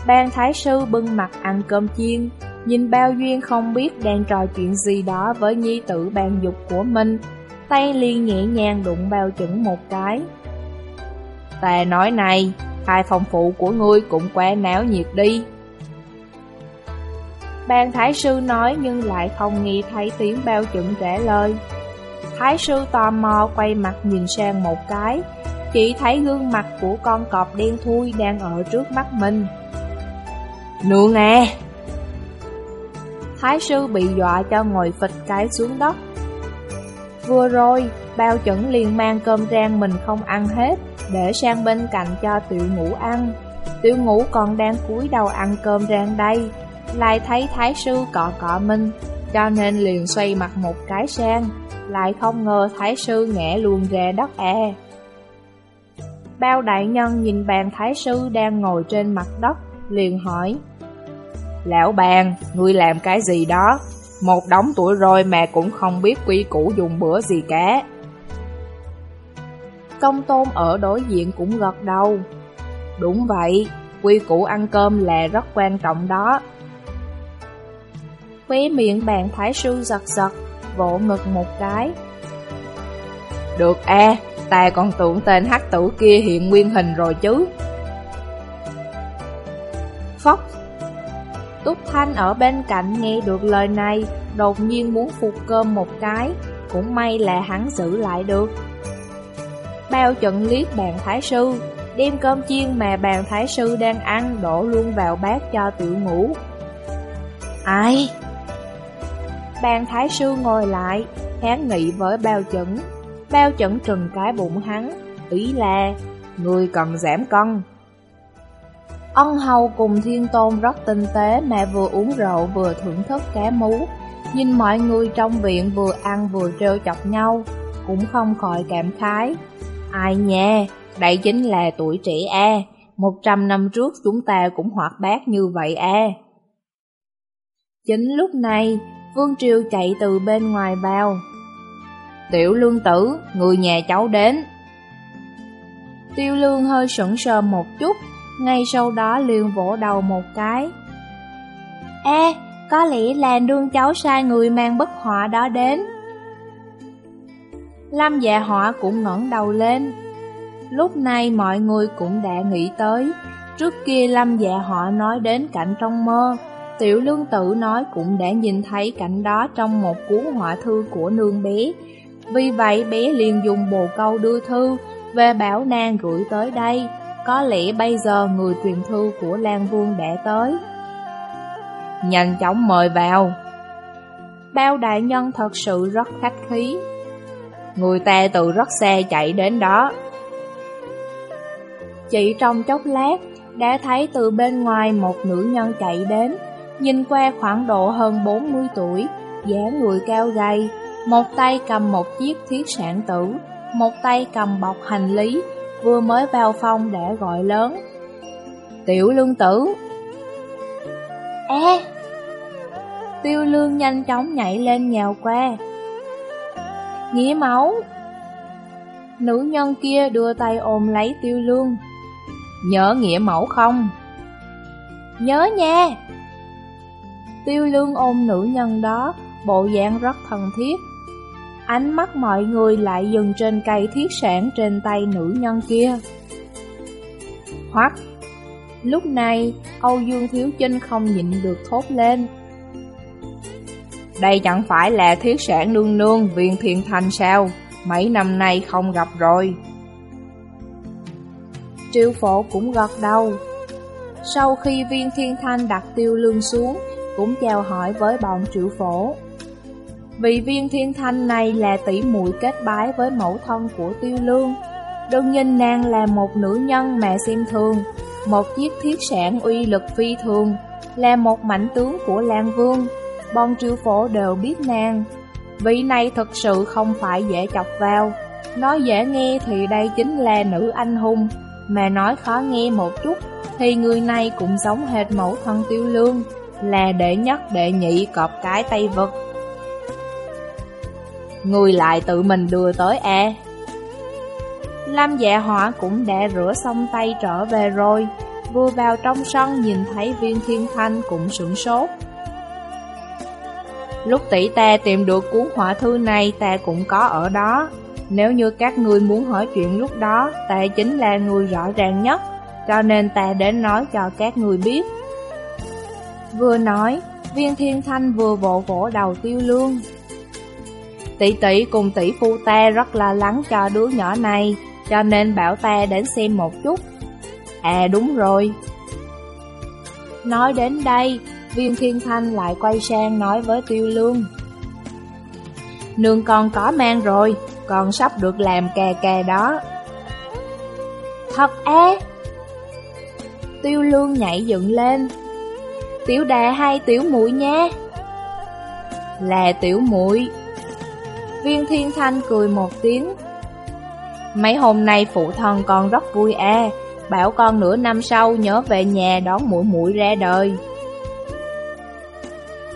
Ban Thái Sư bưng mặt ăn cơm chiên, nhìn bao duyên không biết đang trò chuyện gì đó với nhi tử bàn dục của mình, tay liền nhẹ nhàng đụng bao chững một cái. Tè nói này, hai phòng phụ của ngươi cũng quá náo nhiệt đi. Ban Thái Sư nói nhưng lại không nghe thấy tiếng bao chuẩn trả lời. Thái Sư tò mò quay mặt nhìn sang một cái, chỉ thấy gương mặt của con cọp đen thui đang ở trước mắt mình. Nương à! Thái sư bị dọa cho ngồi phịch cái xuống đất. Vừa rồi, bao chuẩn liền mang cơm rang mình không ăn hết, để sang bên cạnh cho tiểu ngũ ăn. Tiểu ngũ còn đang cúi đầu ăn cơm rang đây, lại thấy thái sư cọ cọ mình, cho nên liền xoay mặt một cái sang, lại không ngờ thái sư ngã luôn ra đất e. Bao đại nhân nhìn bàn thái sư đang ngồi trên mặt đất, liền hỏi Lão bàn, ngươi làm cái gì đó? Một đống tuổi rồi mà cũng không biết quy củ dùng bữa gì cả. Công tôn ở đối diện cũng gật đầu. Đúng vậy, quy củ ăn cơm là rất quan trọng đó. Khóe miệng bàn thái sư giật giật, vỗ ngực một cái. Được a, ta còn tưởng tên hắc tử kia hiện nguyên hình rồi chứ. Phóc Túc Thanh ở bên cạnh nghe được lời này, đột nhiên muốn phục cơm một cái, cũng may là hắn giữ lại được. Bao trận liếc bàn thái sư, đem cơm chiên mà bàn thái sư đang ăn đổ luôn vào bát cho tiểu ngủ. Ai? Bàn thái sư ngồi lại, kháng nghị với bao chẩn. Bao chẩn trừng cái bụng hắn, ý là, người cần giảm cân. Ân hầu cùng thiên tôn rất tinh tế mà vừa uống rượu vừa thưởng thức cá mú. Nhìn mọi người trong viện vừa ăn vừa trêu chọc nhau, cũng không khỏi cảm khái. Ai nha, đây chính là tuổi trẻ a một trăm năm trước chúng ta cũng hoạt bát như vậy a Chính lúc này, Vương Triều chạy từ bên ngoài vào, Tiểu lương tử, người nhà cháu đến. Tiêu lương hơi sững sờ một chút, ngay sau đó liền vỗ đầu một cái. Ê, có lẽ là đương cháu sai người mang bức họa đó đến. Lâm dạ họa cũng ngẩng đầu lên. Lúc này mọi người cũng đã nghĩ tới. Trước kia Lâm dạ họa nói đến cảnh trong mơ. Tiểu lương tử nói cũng đã nhìn thấy cảnh đó trong một cuốn họa thư của nương bé. Vì vậy bé liền dùng bồ câu đưa thư về bảo nàng gửi tới đây. Có lẽ bây giờ người truyền thư của Lan Vương đã tới. Nhanh chóng mời vào. Bao đại nhân thật sự rất khách khí. Người ta từ rất xe chạy đến đó. Chỉ trong chốc lát, đã thấy từ bên ngoài một nữ nhân chạy đến, nhìn qua khoảng độ hơn 40 tuổi, dáng người cao gầy, một tay cầm một chiếc thiết sản tử, một tay cầm bọc hành lý, vừa mới vào phòng đã gọi lớn. Tiểu lương tử Ê Tiêu lương nhanh chóng nhảy lên nhào qua Nghĩa máu. Nữ nhân kia đưa tay ôm lấy tiêu lương. Nhớ nghĩa mẫu không? Nhớ nha. Tiêu lương ôm nữ nhân đó, Bộ dạng rất thân thiết. Ánh mắt mọi người lại dừng trên cây thiết sản trên tay nữ nhân kia. Hoặc Lúc này Âu Dương Thiếu Chinh không nhịn được thốt lên. Đây chẳng phải là thiết sản nương nương viên thiền thành sao? Mấy năm nay không gặp rồi. Triệu phổ cũng gật đầu. Sau khi viên thiên thanh đặt tiêu lương xuống, Cũng chào hỏi với bọn triệu phổ. Vị viên thiên thanh này là tỷ muội kết bái với mẫu thân của tiêu lương Đừng nhìn nàng là một nữ nhân mà xem thường, Một chiếc thiết sản uy lực phi thường, Là một mảnh tướng của Lan Vương. Bọn triệu phổ đều biết nàng. Vị này thật sự không phải dễ chọc vào. Nói dễ nghe thì đây chính là nữ anh hùng. Mà nói khó nghe một chút, Thì người này cũng giống hệt mẫu thân tiêu lương, Là đệ nhất, đệ nhị, cọp cái tay vật Người lại tự mình đưa tới e. Lam dạ hỏa cũng đã rửa xong tay trở về rồi. Vừa vào trong sân, nhìn thấy viên thiên thanh cũng sửng sốt. Lúc tỷ ta tìm được cuốn họa thư này ta cũng có ở đó. Nếu như các ngươi muốn hỏi chuyện lúc đó Ta chính là người rõ ràng nhất, Cho nên ta đến nói cho các người biết. Vừa nói, Viên thiên thanh vừa vỗ vỗ đầu tiêu lương. Tỷ tỷ cùng tỷ phu ta rất lo lắng cho đứa nhỏ này, Cho nên bảo ta đến xem một chút. À đúng rồi. Nói đến đây Viên Thiên Thanh lại quay sang nói với Tiêu Lương. Nương con có mang rồi, con sắp được làm kè kè đó. Thật á? Tiêu Lương nhảy dựng lên. Tiểu đà hay tiểu muội nha Là tiểu muội. Viên Thiên Thanh cười một tiếng. Mấy hôm nay phụ thân con rất vui à Bảo con nửa năm sau nhớ về nhà đón muội muội ra đời.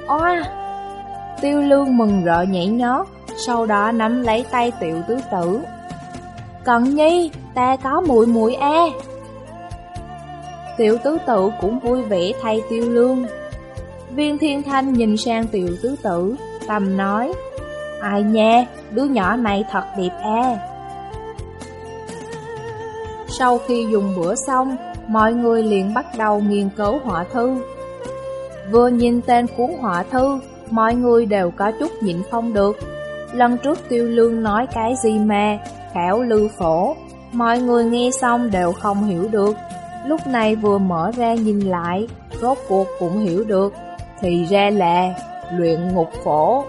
Oa! Tiêu lương mừng rỡ nhảy nhót, sau đó nắm lấy tay tiểu tứ tử. Cận nhi, ta có muội muội e. Tiểu tứ tử cũng vui vẻ thay tiêu lương. Viên thiên thanh nhìn sang tiểu tứ tử, tầm nói, Ai nha, đứa nhỏ này thật đẹp e. Sau khi dùng bữa xong, mọi người liền bắt đầu nghiên cứu họa thư. Vừa nhìn tên cuốn họa thư, mọi người đều có chút nhịn không được. Lần trước tiêu lương nói cái gì mà, khảo lư phổ, mọi người nghe xong đều không hiểu được. Lúc này vừa mở ra nhìn lại, rốt cuộc cũng hiểu được, thì ra là luyện ngục phổ.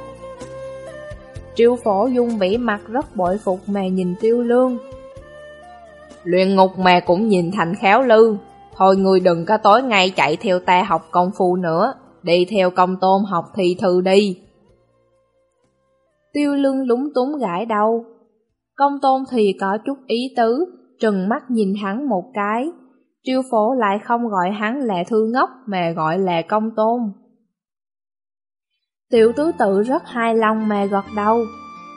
triệu phổ dung vĩ mặt rất bội phục mà nhìn tiêu lương. Luyện ngục mà cũng nhìn thành khéo lư, Thôi người đừng có tối ngày chạy theo ta học công phu nữa, đi theo công tôn học thi thư đi. Tiêu lưng lúng túng gãi đầu. Công tôn thì có chút ý tứ, trừng mắt nhìn hắn một cái. Triêu phổ lại không gọi hắn là thư ngốc mà gọi là công tôn. Tiểu tứ tự rất hài lòng mà gật đầu.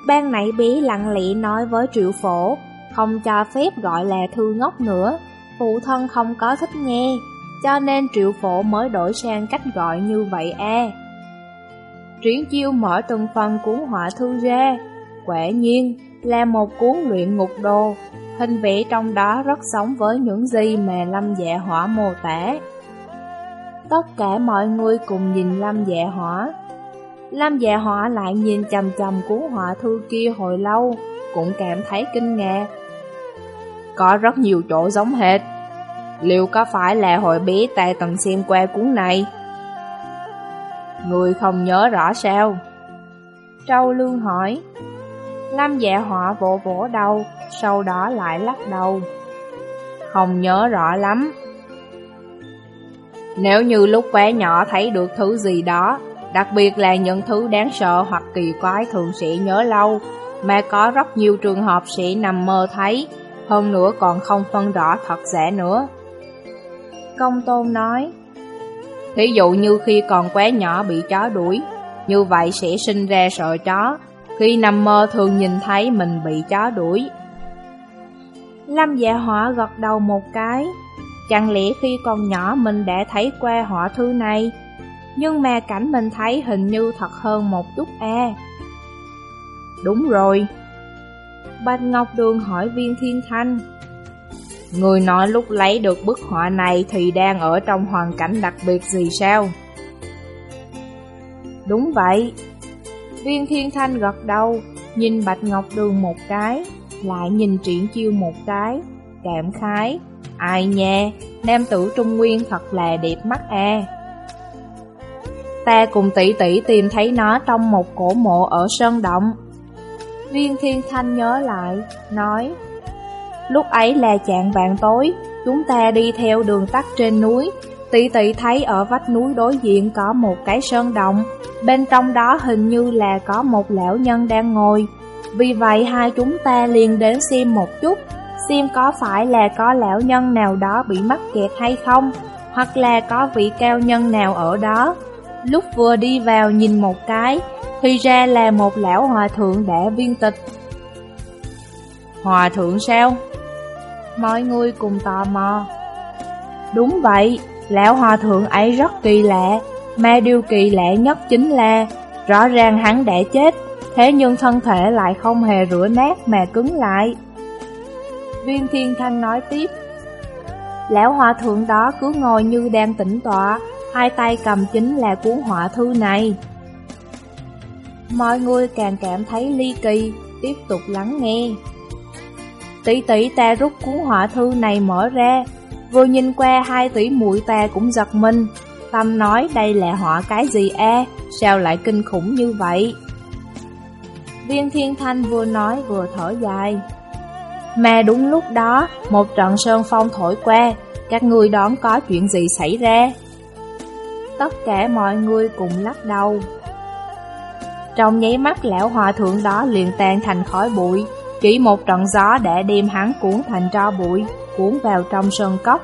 Ban nãy bí lặng lẽ nói với triệu phổ, không cho phép gọi là thư ngốc nữa, phụ thân không có thích nghe, cho nên triệu phổ mới đổi sang cách gọi như vậy a. Triển chiêu mở từng phần cuốn họa thư ra, quả nhiên là một cuốn luyện ngục đồ, hình vẽ trong đó rất giống với những gì mà Lâm Dạ Hỏa mô tả. Tất cả mọi người cùng nhìn Lâm Dạ Hỏa. Lâm Dạ Hỏa lại nhìn chầm chầm cuốn họa thư kia hồi lâu, cũng cảm thấy kinh ngạc. Có rất nhiều chỗ giống hệt. Liệu có phải là hồi bé ta từng xem qua cuốn này? Người không nhớ rõ sao? Trâu Lương hỏi. Lam dạ họa vỗ vỗ đầu, sau đó lại lắc đầu. Không nhớ rõ lắm. Nếu như lúc bé nhỏ thấy được thứ gì đó, đặc biệt là những thứ đáng sợ hoặc kỳ quái thường sẽ nhớ lâu, mà có rất nhiều trường hợp sẽ nằm mơ thấy, hơn nữa còn không phân rõ thật giả nữa. Công tôn nói, Thí dụ như khi còn quá nhỏ bị chó đuổi, như vậy sẽ sinh ra sợ chó, khi nằm mơ thường nhìn thấy mình bị chó đuổi. Lâm dạ hỏa gật đầu một cái, chẳng lẽ khi còn nhỏ mình đã thấy qua họa thư này, nhưng mà cảnh mình thấy hình như thật hơn một chút à. Đúng rồi. Bạch Ngọc Đường hỏi viên thiên thanh. Người nói lúc lấy được bức họa này thì đang ở trong hoàn cảnh đặc biệt gì sao? Đúng vậy. Viên Thiên Thanh gật đầu, nhìn Bạch Ngọc Đường một cái, lại nhìn Triển Chiêu một cái, cảm khái. Ai nha, nam tử Trung Nguyên thật là đẹp mắt à. Ta cùng tỷ tỷ tìm thấy nó trong một cổ mộ ở Sơn Động. Viên Thiên Thanh nhớ lại, nói Lúc ấy là chạng vạn tối, chúng ta đi theo đường tắt trên núi. Tỷ tỷ thấy ở vách núi đối diện có một cái sơn động, bên trong đó hình như là có một lão nhân đang ngồi. Vì vậy hai chúng ta liền đến xem một chút, xem có phải là có lão nhân nào đó bị mắc kẹt hay không, hoặc là có vị cao nhân nào ở đó. Lúc vừa đi vào nhìn một cái, thì ra là một lão hòa thượng đã viên tịch. Hòa thượng sao? Mọi người cùng tò mò Đúng vậy, lão hòa thượng ấy rất kỳ lạ Mà điều kỳ lạ nhất chính là Rõ ràng hắn đã chết Thế nhưng thân thể lại không hề rửa nát mà cứng lại Viên Thiên Thanh nói tiếp Lão hòa thượng đó cứ ngồi như đang tĩnh tọa Hai tay cầm chính là cuốn họa thư này Mọi người càng cảm thấy ly kỳ Tiếp tục lắng nghe Tỷ tỷ ta rút cuốn họa thư này mở ra, vừa nhìn qua hai tỷ muội ta cũng giật mình. Tâm nói đây là họa cái gì a sao lại kinh khủng như vậy? Viên Thiên Thanh vừa nói vừa thở dài. Mà đúng lúc đó, một trận sơn phong thổi qua, các người đón có chuyện gì xảy ra? Tất cả mọi người cùng lắc đầu. Trong nháy mắt lão hòa thượng đó liền tan thành khói bụi, chỉ một trận gió đã đem hắn cuốn thành tro bụi, cuốn vào trong sơn cốc.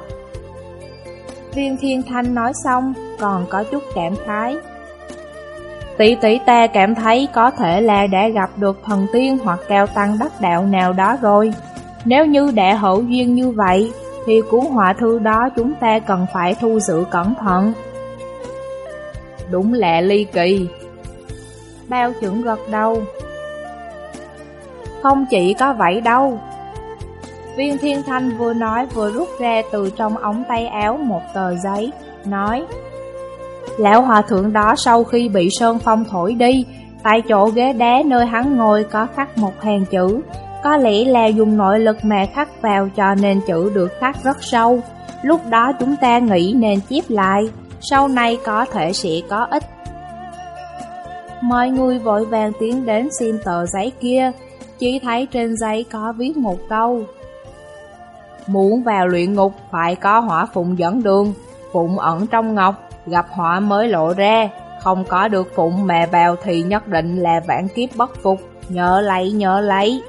Viên Thiên Thanh nói xong, còn có chút cảm khái. Tỷ tỷ ta cảm thấy có thể là đã gặp được thần tiên hoặc cao tăng đắc đạo nào đó rồi. Nếu như đã hữu duyên như vậy, thì cuốn họa thư đó chúng ta cần phải thu giữ cẩn thận. Đúng lạ ly kỳ. Bao trưởng gật đầu, không chỉ có vậy đâu. Viên Thiên Thanh vừa nói vừa rút ra từ trong ống tay áo một tờ giấy, nói Lão hòa thượng đó sau khi bị sơn phong thổi đi, tại chỗ ghế đá nơi hắn ngồi có khắc một hàng chữ, có lẽ là dùng nội lực mà khắc vào cho nên chữ được khắc rất sâu. Lúc đó chúng ta nghĩ nên chép lại, sau này có thể sẽ có ích. Mọi người vội vàng tiến đến xin tờ giấy kia, chỉ thấy trên giấy có viết một câu. Muốn vào luyện ngục phải có hỏa phụng dẫn đường. Phụng ẩn trong ngọc, gặp hỏa mới lộ ra. Không có được phụng mẹ vào thì nhất định là vạn kiếp bất phục. Nhớ lấy nhớ lấy.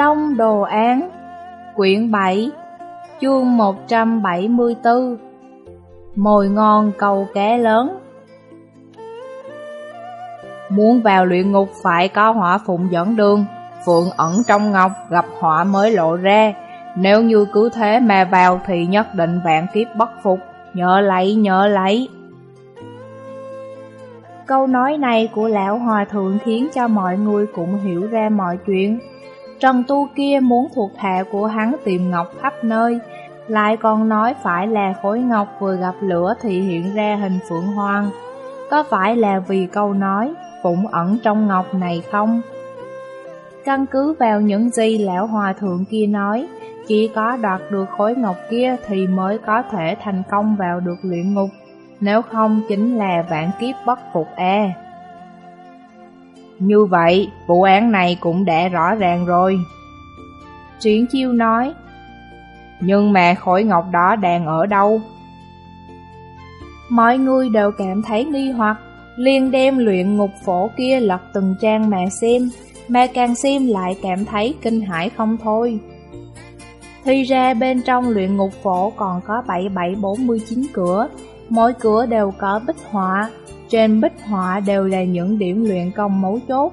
Long Đồ Án, Quyển 7 Chương 174 Mồi ngon cầu cá lớn. Muốn vào luyện ngục phải có hỏa phụng dẫn đường, Phượng ẩn trong ngọc gặp họa mới lộ ra. Nếu như cứ thế mà vào thì nhất định vạn kiếp bất phục. Nhớ lấy nhớ lấy. Câu nói này của lão hòa thượng khiến cho mọi người cũng hiểu ra mọi chuyện. Trần Tu kia muốn thuộc hạ của hắn tìm ngọc khắp nơi, Lại còn nói phải là khối ngọc vừa gặp lửa thì hiện ra hình phượng hoàng Có phải là vì câu nói, phụng ẩn trong ngọc này không? Căn cứ vào những gì lão hòa thượng kia nói, Chỉ có đoạt được khối ngọc kia thì mới có thể thành công vào được luyện ngục, Nếu không chính là vạn kiếp bất phục e như vậy, vụ án này cũng đã rõ ràng rồi. Triển chiêu nói, nhưng mà khối ngọc đó đang ở đâu? Mọi người đều cảm thấy nghi hoặc, liền đem luyện ngục phổ kia lật từng trang mà xem, mà càng xem lại cảm thấy kinh hãi không thôi. Thì ra bên trong luyện ngục phổ còn có 7749 cửa, mỗi cửa đều có bích họa, trên bích họa đều là những điểm luyện công mấu chốt.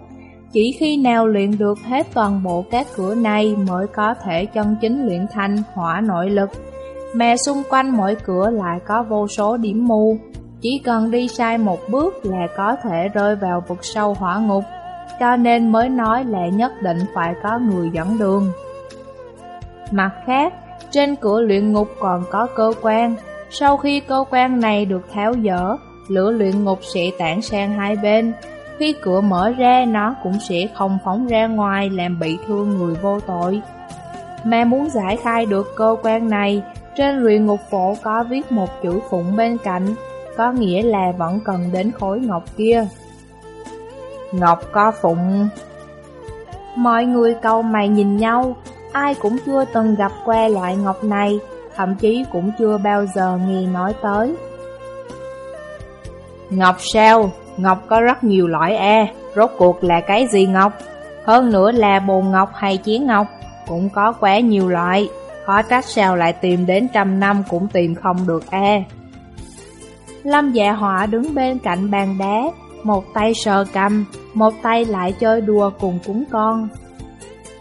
Chỉ khi nào luyện được hết toàn bộ các cửa này mới có thể chân chính luyện thành hỏa nội lực. Mà xung quanh mỗi cửa lại có vô số điểm mù. Chỉ cần đi sai một bước là có thể rơi vào vực sâu hỏa ngục. Cho nên mới nói là nhất định phải có người dẫn đường. Mặt khác, trên cửa luyện ngục còn có cơ quan. Sau khi cơ quan này được tháo dỡ, lửa luyện ngục sẽ tản sang hai bên. Khi cửa mở ra, nó cũng sẽ không phóng ra ngoài làm bị thương người vô tội. Mà muốn giải khai được cơ quan này, trên luyện ngục phổ có viết một chữ phụng bên cạnh, có nghĩa là vẫn cần đến khối ngọc kia. Ngọc có phụng... Mọi người câu mày nhìn nhau, ai cũng chưa từng gặp qua loại ngọc này, thậm chí cũng chưa bao giờ nghe nói tới. Ngọc sao? Ngọc có rất nhiều loại e, rốt cuộc là cái gì ngọc? Hơn nữa là bồn ngọc hay chiến ngọc, cũng có quá nhiều loại, khó trách sao lại tìm đến trăm năm cũng tìm không được e. Lâm dạ họa đứng bên cạnh bàn đá, một tay sờ cầm, một tay lại chơi đùa cùng cúng con.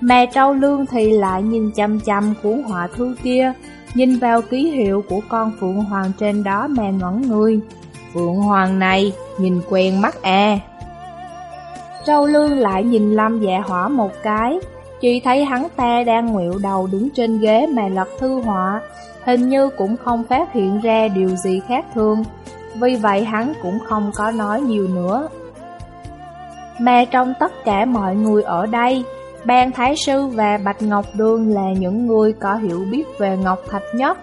Mẹ trâu lương thì lại nhìn chăm chăm cuốn họa thư kia, nhìn vào ký hiệu của con phượng hoàng trên đó mà ngẩn người. Phượng Hoàng này, nhìn quen mắt e, Châu Lương lại nhìn Lâm dạ hỏa một cái, chỉ thấy hắn ta đang nguyệu đầu đứng trên ghế mà lật thư họa, hình như cũng không phát hiện ra điều gì khác thường, vì vậy hắn cũng không có nói nhiều nữa. Mà trong tất cả mọi người ở đây, Ban Thái Sư và Bạch Ngọc Đường là những người có hiểu biết về Ngọc Thạch nhất,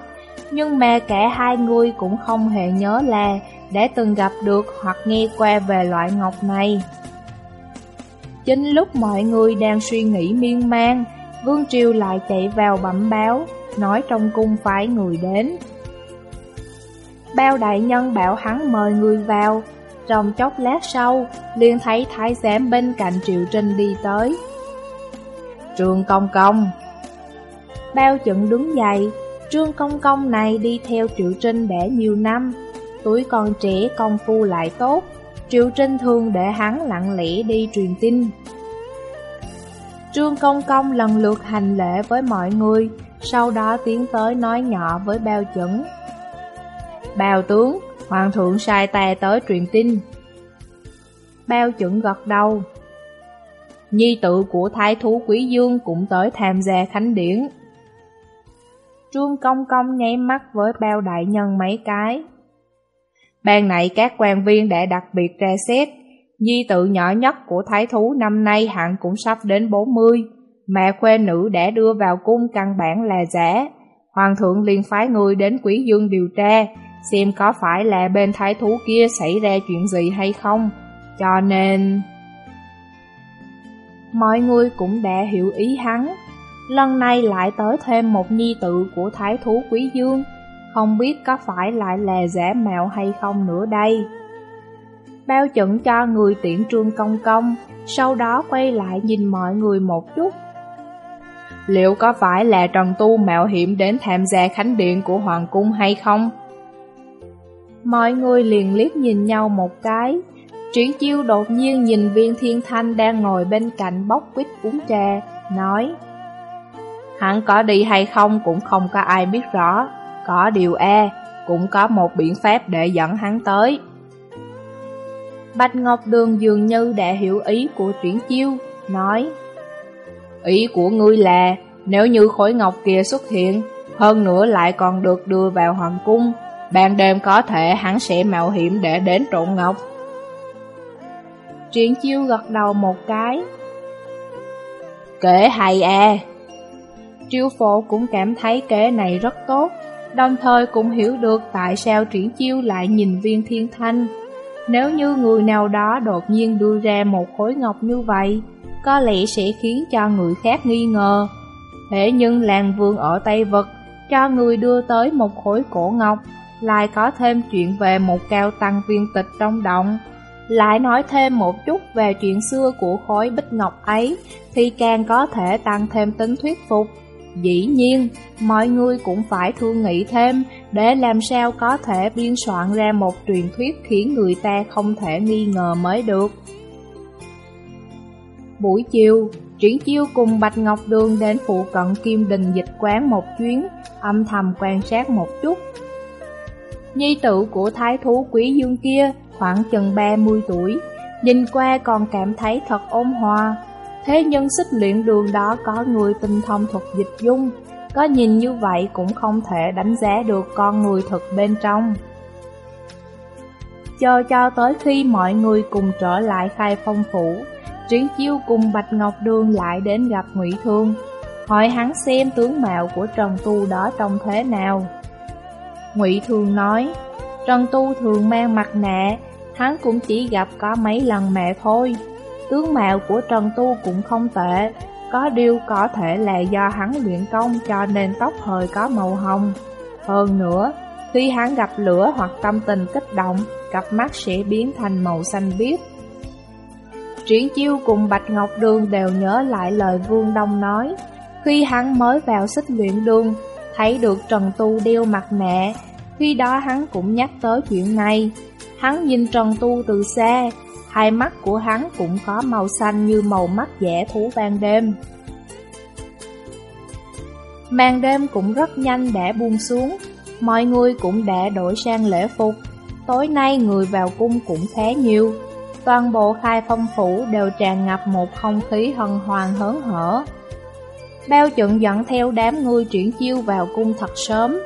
nhưng mà cả hai người cũng không hề nhớ là đã từng gặp được hoặc nghe qua về loại ngọc này. Chính lúc mọi người đang suy nghĩ miên man, Vương Triều lại chạy vào bẩm báo, nói trong cung phải người đến. Bao đại nhân bảo hắn mời người vào, trong chốc lát sau, liền thấy thái giám bên cạnh Triệu Trinh đi tới. Trường Công Công Bao chận đứng dậy, Trương Công Công này đi theo Triệu Trinh đã nhiều năm, tuổi còn trẻ công phu lại tốt, Triệu Trinh thường để hắn lặng lẽ đi truyền tin. Trương Công Công lần lượt hành lễ với mọi người, sau đó tiến tới nói nhỏ với bao chẩn. Bao tướng, Hoàng thượng sai ta tới truyền tin. Bao chuẩn gật đầu. Nhi tự của thái thú quý dương cũng tới tham gia khánh điển. Trương Công Công nháy mắt với bao đại nhân mấy cái. Ban này các quan viên đã đặc biệt tra xét, di tự nhỏ nhất của thái thú năm nay hẳn cũng sắp đến 40, mẹ khuê nữ đã đưa vào cung căn bản là giả. Hoàng thượng liền phái người đến quý dương điều tra, xem có phải là bên thái thú kia xảy ra chuyện gì hay không. Cho nên... Mọi người cũng đã hiểu ý hắn. Lần này lại tới thêm một nhi tự của thái thú quý dương, không biết có phải lại là giả mạo hay không nữa đây. Bao chuẩn cho người tiễn trương công công, sau đó quay lại nhìn mọi người một chút. liệu có phải là Trần Tu mạo hiểm đến tham gia khánh điện của Hoàng Cung hay không? Mọi người liền liếc nhìn nhau một cái. Triển chiêu đột nhiên nhìn viên thiên thanh đang ngồi bên cạnh bốc quýt uống trà, nói Hắn có đi hay không cũng không có ai biết rõ, có điều E, cũng có một biện pháp để dẫn hắn tới. Bạch Ngọc Đường dường như đã hiểu ý của triển chiêu, nói Ý của ngươi là, nếu như khối ngọc kia xuất hiện, hơn nữa lại còn được đưa vào hoàng cung, ban đêm có thể hắn sẽ mạo hiểm để đến trộn ngọc. Triển chiêu gật đầu một cái. Kể hay à! Triệu phổ cũng cảm thấy kế này rất tốt, đồng thời cũng hiểu được tại sao triển chiêu lại nhìn viên thiên thanh. Nếu như người nào đó đột nhiên đưa ra một khối ngọc như vậy, có lẽ sẽ khiến cho người khác nghi ngờ. Thế nhưng làng vương ở Tây Vực cho người đưa tới một khối cổ ngọc, lại có thêm chuyện về một cao tăng viên tịch trong động. Lại nói thêm một chút về chuyện xưa của khối bích ngọc ấy, thì càng có thể tăng thêm tính thuyết phục. Dĩ nhiên, mọi người cũng phải thương nghĩ thêm để làm sao có thể biên soạn ra một truyền thuyết khiến người ta không thể nghi ngờ mới được. Buổi chiều, Triển Chiêu cùng Bạch Ngọc Đường đến phụ cận Kim Đình dịch quán một chuyến, âm thầm quan sát một chút. Nhi tử của thái thú quý dương kia khoảng chừng 30 tuổi, nhìn qua còn cảm thấy thật ôn hòa. Thế nhưng xích luyện đường đó có người tinh thông thuật dịch dung, có nhìn như vậy cũng không thể đánh giá được con người thật bên trong. Chờ cho tới khi mọi người cùng trở lại khai phong phủ, Triển Chiêu cùng Bạch Ngọc Đường lại đến gặp Ngụy Thương, hỏi hắn xem tướng mạo của Trần Tu đó trông thế nào. Ngụy Thương nói, Trần Tu thường mang mặt nạ, hắn cũng chỉ gặp có mấy lần mẹ thôi. Tướng mạo của Trần Tu cũng không tệ, có điều có thể là do hắn luyện công cho nên tóc hơi có màu hồng. Hơn nữa, khi hắn gặp lửa hoặc tâm tình kích động, cặp mắt sẽ biến thành màu xanh biếc. Triển chiêu cùng Bạch Ngọc Đường đều nhớ lại lời Vương Đông nói. Khi hắn mới vào xích luyện đường, thấy được Trần Tu đeo mặt nạ, khi đó hắn cũng nhắc tới chuyện này. Hắn nhìn Trần Tu từ xa, hai mắt của hắn cũng có màu xanh như màu mắt dẻ thú ban đêm. Màn đêm cũng rất nhanh đã buông xuống, mọi người cũng đã đổi sang lễ phục. Tối nay người vào cung cũng khá nhiều, toàn bộ khai phong phủ đều tràn ngập một không khí hân hoan hớn hở. Bao trận dẫn theo đám người chuyển chiêu vào cung thật sớm,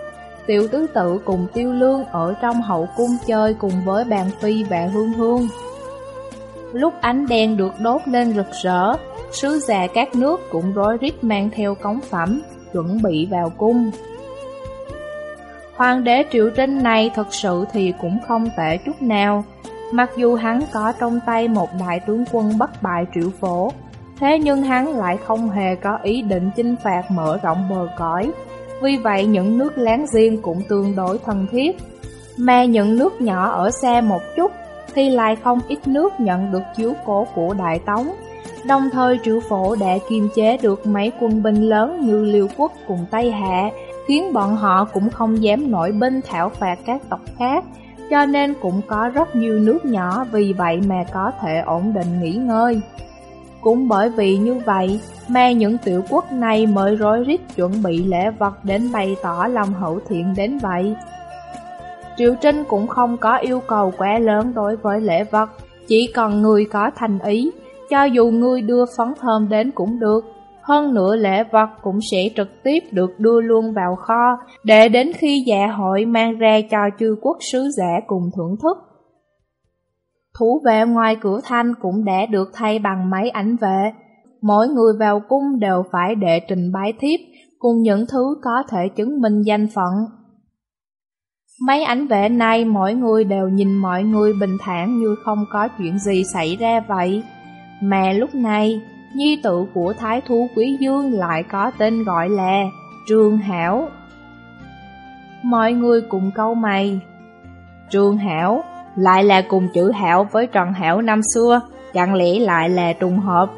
tiểu tứ tự cùng tiêu lương ở trong hậu cung chơi cùng với bàn phi và hương hương. Lúc ánh đèn được đốt lên rực rỡ, sứ già các nước cũng rối rít mang theo cống phẩm, chuẩn bị vào cung. Hoàng đế triệu trinh này thật sự thì cũng không tệ chút nào, Mặc dù hắn có trong tay một đại tướng quân bất bại triệu phổ, thế nhưng hắn lại không hề có ý định chinh phạt mở rộng bờ cõi. Vì vậy những nước láng giềng cũng tương đối thân thiết. Mà những nước nhỏ ở xa một chút thì lại không ít nước nhận được chiếu cố của Đại Tống. Đồng thời triệu phổ đã kiềm chế được mấy quân binh lớn như Liêu Quốc cùng Tây Hạ, khiến bọn họ cũng không dám nổi binh thảo phạt các tộc khác cho nên cũng có rất nhiều nước nhỏ vì vậy mà có thể ổn định nghỉ ngơi. Cũng bởi vì như vậy mà những tiểu quốc này mới rối rít chuẩn bị lễ vật đến bày tỏ lòng hậu thiện đến vậy. Triệu Trinh cũng không có yêu cầu quá lớn đối với lễ vật, chỉ cần người có thành ý, cho dù người đưa phấn thơm đến cũng được, hơn nữa lễ vật cũng sẽ trực tiếp được đưa luôn vào kho, để đến khi dạ hội mang ra cho chư quốc sứ giả cùng thưởng thức. Thủ vệ ngoài cửa thanh cũng đã được thay bằng máy ảnh vệ. Mỗi người vào cung đều phải đệ trình bái thiếp cùng những thứ có thể chứng minh danh phận. Mấy ảnh vệ này mỗi người đều nhìn mọi người bình thản như không có chuyện gì xảy ra vậy. Mà lúc này, nhi tự của Thái Thú Quý Dương lại có tên gọi là Trương Hảo. Mọi người cùng câu mày. Trương Hảo lại là cùng chữ Hảo với Trần Hảo năm xưa, chẳng lẽ lại là trùng hợp?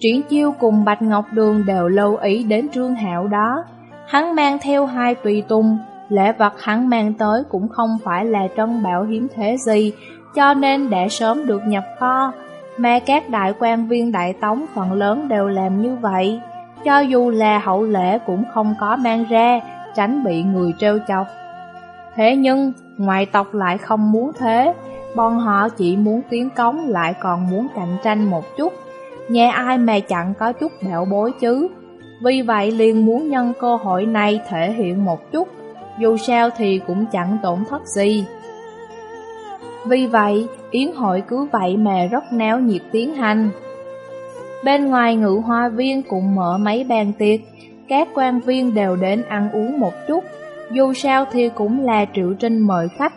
Triển chiêu cùng Bạch Ngọc Đường đều lưu ý đến Trương Hạo đó. Hắn mang theo hai tùy tung, lễ vật hắn mang tới cũng không phải là trân bảo hiếm thế gì, cho nên đã sớm được nhập kho. Mà các đại quan viên đại tống phần lớn đều làm như vậy. Cho dù là hậu lễ cũng không có mang ra, tránh bị người trêu chọc. Thế nhưng, ngoại tộc lại không muốn thế, bọn họ chỉ muốn tiến cống lại còn muốn cạnh tranh một chút. Nhà ai mà chẳng có chút bạo bối chứ. Vì vậy liền muốn nhân cơ hội này thể hiện một chút, dù sao thì cũng chẳng tổn thất gì. Vì vậy, yến hội cứ vậy mà rất náo nhiệt tiến hành. Bên ngoài ngự hoa viên cũng mở mấy bàn tiệc, các quan viên đều đến ăn uống một chút, dù sao thì cũng là Triệu Trinh mời khách.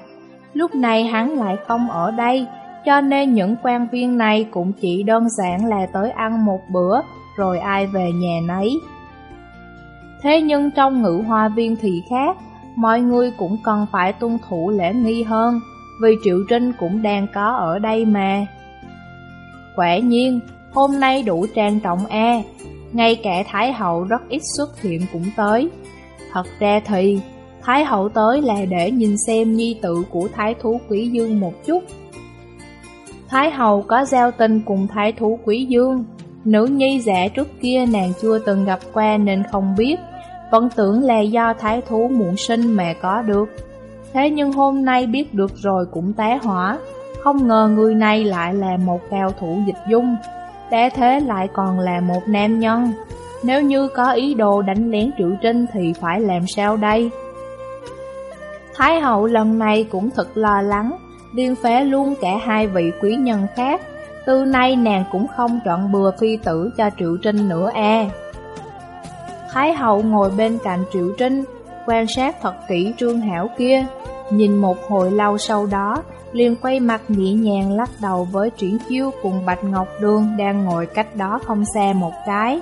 Lúc này hắn lại không ở đây, cho nên những quan viên này cũng chỉ đơn giản là tới ăn một bữa, rồi ai về nhà nấy. Thế nhưng trong ngự hoa viên thì khác, mọi người cũng cần phải tuân thủ lễ nghi hơn, vì Triệu Trinh cũng đang có ở đây mà. Quả nhiên, hôm nay đủ trang trọng e, ngay cả Thái Hậu rất ít xuất hiện cũng tới. Thật ra thì, Thái Hậu tới là để nhìn xem nhi tự của Thái Thú Quý Dương một chút. Thái Hậu có giao tình cùng Thái Thú Quý Dương, nữ nhi giả trước kia nàng chưa từng gặp qua nên không biết, vẫn tưởng là do Thái Thú muộn sinh mẹ có được. Thế nhưng hôm nay biết được rồi cũng té hỏa, không ngờ người này lại là một cao thủ dịch dung, đã thế lại còn là một nam nhân. Nếu như có ý đồ đánh lén Triệu Trinh thì phải làm sao đây? Thái hậu lần này cũng thật lo lắng, điên phế luôn cả hai vị quý nhân khác. Từ nay nàng cũng không chọn bừa phi tử cho Triệu Trinh nữa e. Thái hậu ngồi bên cạnh Triệu Trinh, quan sát thật kỹ Trương Hảo kia, nhìn một hồi lâu sau đó, liền quay mặt nhẹ nhàng lắc đầu với Triển Chiêu cùng Bạch Ngọc Đường đang ngồi cách đó không xa một cái.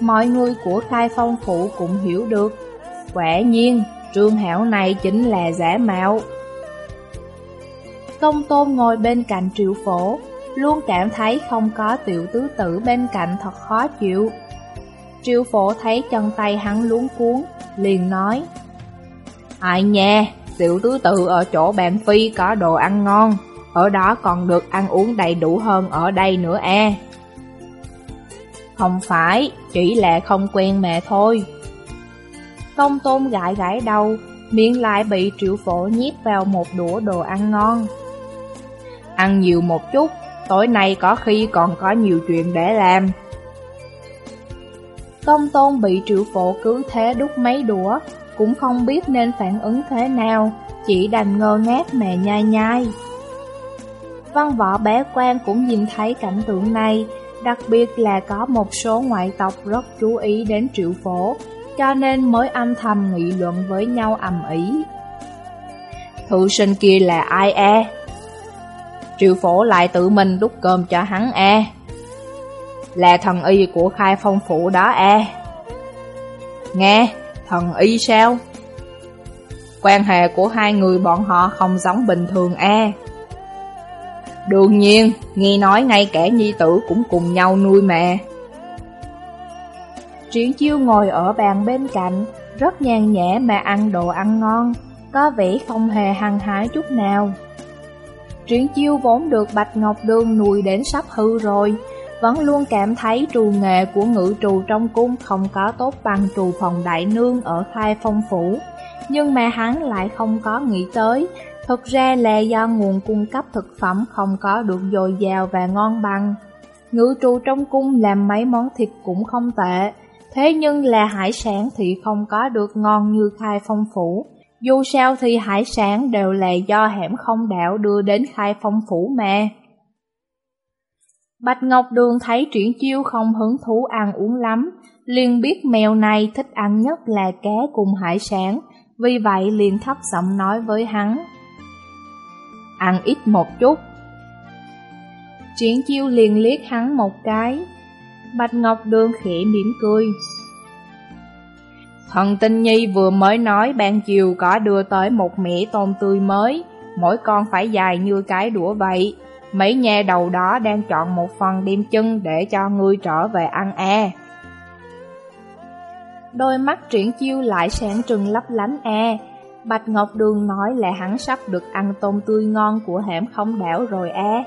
Mọi người của khai phong phủ cũng hiểu được, quả nhiên, Trương Hảo này chính là giả mạo. Công tôn ngồi bên cạnh triệu phổ, luôn cảm thấy không có tiểu tứ tử bên cạnh thật khó chịu. Triệu phổ thấy chân tay hắn luống cuốn, liền nói Ai nha, tiểu tứ tự ở chỗ bạn Phi có đồ ăn ngon, ở đó còn được ăn uống đầy đủ hơn ở đây nữa e. Không phải, chỉ là không quen mẹ thôi. Công tôn gãi gãi đầu, miệng lại bị triệu phổ nhét vào một đũa đồ ăn ngon. Ăn nhiều một chút, tối nay có khi còn có nhiều chuyện để làm. Công tôn bị triệu phổ cứ thế đút mấy đũa, cũng không biết nên phản ứng thế nào, chỉ đành ngơ ngác mẹ nhai nhai. Văn võ bé quan cũng nhìn thấy cảnh tượng này, đặc biệt là có một số ngoại tộc rất chú ý đến triệu phổ, cho nên mới âm thầm nghị luận với nhau ầm ĩ. Thư sinh kia là ai e? Triệu phổ lại tự mình đút cơm cho hắn e. Là thần y của khai phong phủ đó e. Nghe, thần y sao? Quan hệ của hai người bọn họ không giống bình thường e. Đương nhiên, nghe nói ngay kẻ nhi tử cũng cùng nhau nuôi mẹ. Triển chiêu ngồi ở bàn bên cạnh, rất nhàn nhã mà ăn đồ ăn ngon, có vẻ không hề hăng hái chút nào. Triển chiêu vốn được Bạch Ngọc Đường nuôi đến sắp hư rồi, vẫn luôn cảm thấy trù nghệ của ngự trù trong cung không có tốt bằng trù phòng đại nương ở khai phong phủ. Nhưng mà hắn lại không có nghĩ tới, thực ra là do nguồn cung cấp thực phẩm không có được dồi dào và ngon bằng. Ngự trù trong cung làm mấy món thịt cũng không tệ, thế nhưng là hải sản thì không có được ngon như khai phong phủ. Dù sao thì hải sản đều là do hẻm không đạo đưa đến khai phong phủ mà. Bạch Ngọc Đường thấy triển chiêu không hứng thú ăn uống lắm, liền biết mèo này thích ăn nhất là cá cùng hải sản, vì vậy liền thấp giọng nói với hắn. Ăn ít một chút. Triển chiêu liền liếc hắn một cái. Bạch Ngọc Đường khẽ mỉm cười. Thần tinh nhi vừa mới nói ban chiều có đưa tới một mẻ tôm tươi mới, mỗi con phải dài như cái đũa vậy mấy nha đầu đó đang chọn một phần đêm chân để cho ngươi trở về ăn e. Đôi mắt triển chiêu lại sáng trừng lấp lánh e. Bạch Ngọc Đường nói là hắn sắp được ăn tôm tươi ngon của hẻm không đảo rồi e.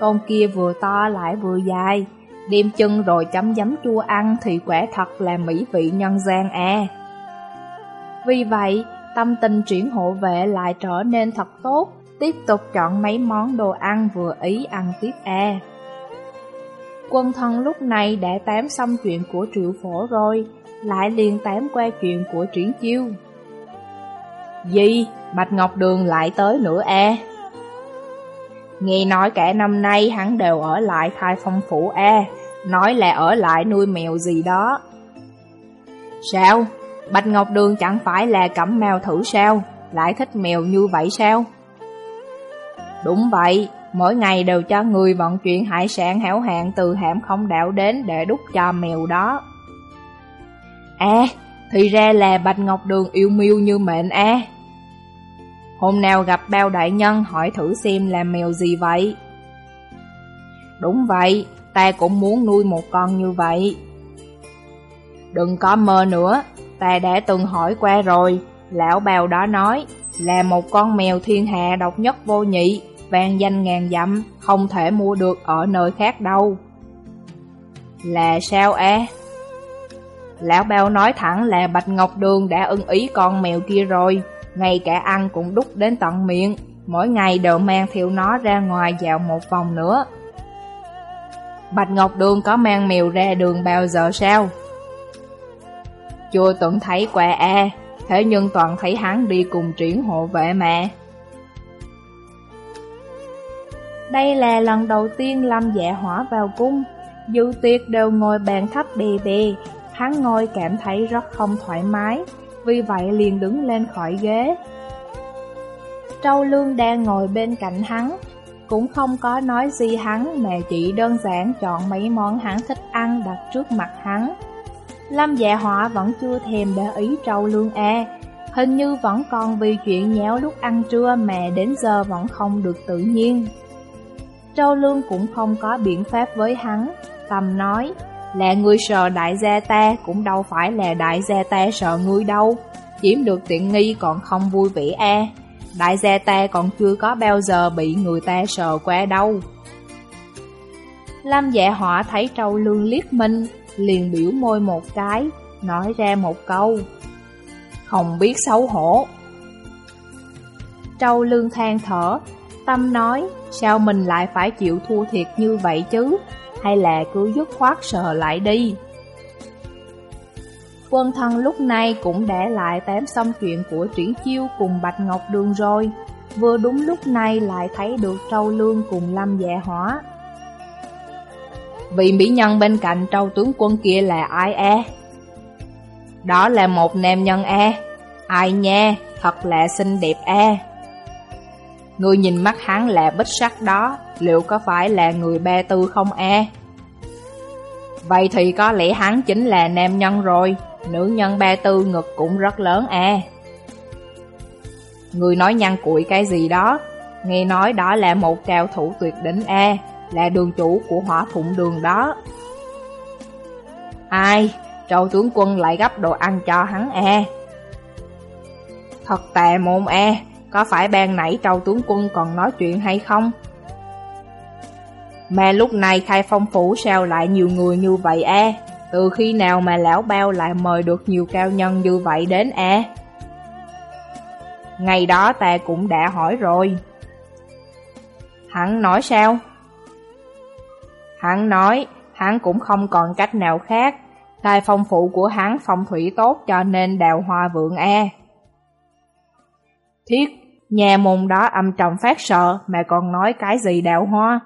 Tôm kia vừa to lại vừa dài, đêm chân rồi chấm giấm chua ăn thì quả thật là mỹ vị nhân gian e. Vì vậy, tâm tình triển hộ vệ lại trở nên thật tốt, tiếp tục chọn mấy món đồ ăn vừa ý ăn tiếp e. Quân thân lúc này đã tám xong chuyện của triệu phổ rồi, lại liền tám qua chuyện của triển chiêu. Gì? Bạch Ngọc Đường lại tới nữa e. Nghe nói cả năm nay hắn đều ở lại khai phong phủ e, nói là ở lại nuôi mèo gì đó. Sao? Bạch Ngọc Đường chẳng phải là cẩm mèo thử sao? Lại thích mèo như vậy sao? Đúng vậy, mỗi ngày đều cho người vận chuyển hải sản hảo hạn từ hẻm không đảo đến để đút cho mèo đó. À, thì ra là Bạch Ngọc Đường yêu miêu như mệnh a. Hôm nào gặp bao đại nhân hỏi thử xem là mèo gì vậy? Đúng vậy, ta cũng muốn nuôi một con như vậy. Đừng có mơ nữa, ta đã từng hỏi qua rồi, lão bào đó nói là một con mèo thiên hạ độc nhất vô nhị, vang danh ngàn dặm, không thể mua được ở nơi khác đâu. Là sao á? Lão bao nói thẳng là Bạch Ngọc Đường đã ưng ý con mèo kia rồi, ngay cả ăn cũng đút đến tận miệng, mỗi ngày đều mang theo nó ra ngoài dạo một vòng nữa. Bạch Ngọc Đường có mang mèo ra đường bao giờ sao? Chưa từng thấy quà a, e. thế nhưng toàn thấy hắn đi cùng triển hộ vệ mà. Đây là lần đầu tiên Lâm Dạ Hỏa vào cung, dự tiệc đều ngồi bàn thấp bề bề, hắn ngồi cảm thấy rất không thoải mái, vì vậy liền đứng lên khỏi ghế. Trâu Lương đang ngồi bên cạnh hắn, cũng không có nói gì hắn mà chỉ đơn giản chọn mấy món hắn thích ăn đặt trước mặt hắn. Lâm dạ họa vẫn chưa thèm để ý trâu lương A, hình như vẫn còn vì chuyện nhéo lúc ăn trưa mà đến giờ vẫn không được tự nhiên. Trâu lương cũng không có biện pháp với hắn, tầm nói, là người sợ đại gia ta cũng đâu phải là đại gia ta sợ ngươi đâu, chiếm được tiện nghi còn không vui vẻ a. Đại gia ta còn chưa có bao giờ bị người ta sợ qua đâu. Lâm dạ họa thấy trâu lương liếc minh, liền biểu môi một cái, nói ra một câu. Không biết xấu hổ. Trâu lương than thở, tâm nói, sao mình lại phải chịu thua thiệt như vậy chứ, hay là cứ dứt khoát sờ lại đi. Quân thân lúc này cũng để lại tém xong chuyện của Triển Chiêu cùng Bạch Ngọc Đường rồi, vừa đúng lúc này lại thấy được Trâu Lương cùng Lâm Dạ Hỏa. Vị mỹ nhân bên cạnh trâu tướng quân kia là ai e? Đó là một nam nhân e. Ai nha, thật là xinh đẹp e. Người nhìn mắt hắn là bích sắc đó, liệu có phải là người ba tư không e? Vậy thì có lẽ hắn chính là nam nhân rồi, nữ nhân ba tư ngực cũng rất lớn e. Người nói nhăn cuội cái gì đó, nghe nói đó là một cao thủ tuyệt đỉnh e là đường chủ của hỏa phụng đường đó. Ai? Trâu tướng quân lại gấp đồ ăn cho hắn e. Thật tệ môn e, có phải ban nãy trâu tướng quân còn nói chuyện hay không? Mà lúc này khai phong phủ sao lại nhiều người như vậy e? Từ khi nào mà lão bao lại mời được nhiều cao nhân như vậy đến e? Ngày đó ta cũng đã hỏi rồi. Hắn nói sao? Hắn nói, hắn cũng không còn cách nào khác. Tài phong phụ của hắn phong thủy tốt cho nên đào hoa vượng e. Thiết, nhà môn đó âm trầm phát sợ mà còn nói cái gì đào hoa.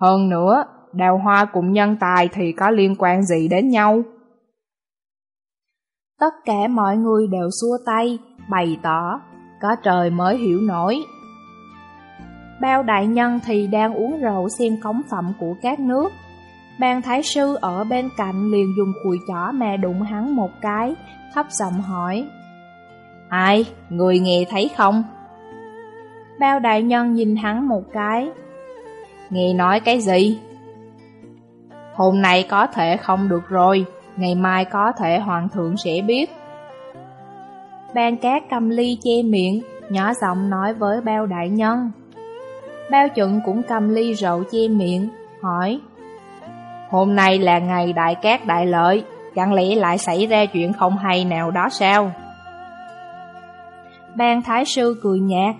Hơn nữa, đào hoa cùng nhân tài thì có liên quan gì đến nhau? Tất cả mọi người đều xua tay, bày tỏ, có trời mới hiểu nổi. Bao đại nhân thì đang uống rượu xem cống phẩm của các nước. Ban thái sư ở bên cạnh liền dùng cùi chỏ mà đụng hắn một cái, thấp giọng hỏi. Ai? Người nghe thấy không? Bao đại nhân nhìn hắn một cái. Nghe nói cái gì? Hôm nay có thể không được rồi, ngày mai có thể hoàng thượng sẽ biết. Ban cát cầm ly che miệng, nhỏ giọng nói với bao đại nhân. Bao chuẩn cũng cầm ly rượu che miệng, hỏi Hôm nay là ngày đại cát đại lợi, chẳng lẽ lại xảy ra chuyện không hay nào đó sao? Ban thái sư cười nhạt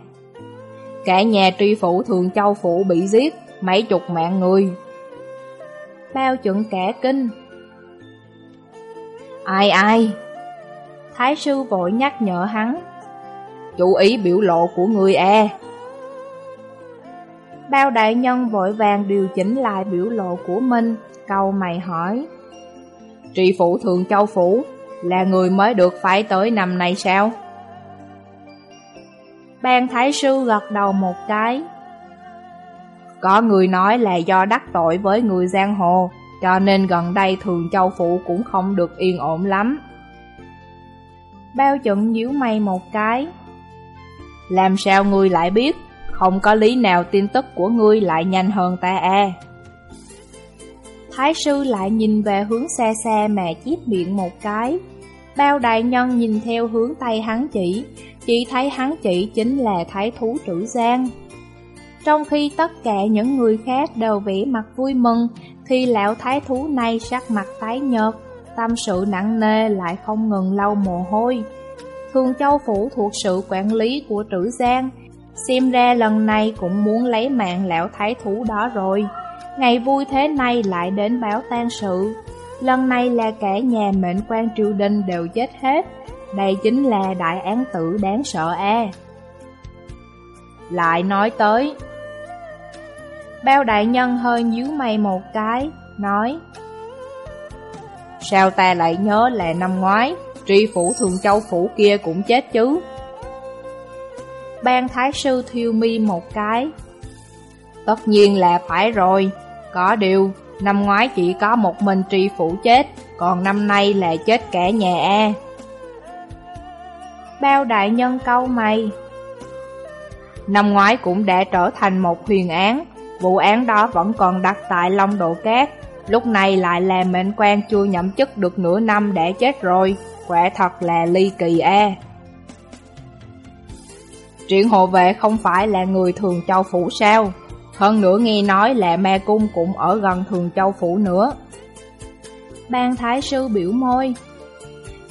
Cả nhà tri phủ thường châu phủ bị giết, mấy chục mạng người. Bao chuẩn cả kinh Ai ai? Thái sư vội nhắc nhở hắn Chú ý biểu lộ của người e Bao đại nhân vội vàng điều chỉnh lại biểu lộ của mình Câu mày hỏi Tri phủ thường châu phủ Là người mới được phải tới năm nay sao? Ban thái sư gật đầu một cái. Có người nói là do đắc tội với người giang hồ Cho nên gần đây thường châu phủ cũng không được yên ổn lắm. Bao chuẩn nhíu mày một cái. Làm sao ngươi lại biết? Không có lý nào tin tức của ngươi lại nhanh hơn ta à? Thái sư lại nhìn về hướng xa xa mà chiếc miệng một cái. Bao đại nhân nhìn theo hướng tay hắn chỉ chỉ thấy hắn chỉ chính là thái thú trữ giang. Trong khi tất cả những người khác đều vẽ mặt vui mừng Thì lão thái thú này sắc mặt tái nhợt, Tâm sự nặng nề lại không ngừng lau mồ hôi. Thường Châu Phủ thuộc sự quản lý của Trữ Giang, Xem ra lần này cũng muốn lấy mạng lão thái thú đó rồi. Ngày vui thế này lại đến báo tan sự. Lần này là cả nhà mệnh quan triều đình đều chết hết đây chính là đại án tử đáng sợ e. Lại nói tới, Bao đại nhân hơi nhíu mày một cái, Nói, Sao ta lại nhớ là năm ngoái, Tri phủ thường châu phủ kia cũng chết chứ Ban thái sư thiêu mi một cái, Tất nhiên là phải rồi, Có điều, Năm ngoái chỉ có một mình tri phủ chết, Còn năm nay là chết cả nhà A Bao đại nhân câu mày. Năm ngoái cũng đã trở thành một huyền án, Vụ án đó vẫn còn đặt tại Long Độ Cát. Lúc này lại là mệnh quan chưa nhậm chức được nửa năm đã chết rồi, Quả thật là ly kỳ a. Triển hộ vệ không phải là người thường châu phủ sao? Hơn nữa nghe nói là ma cung cũng ở gần thường châu phủ nữa. Ban thái sư biểu môi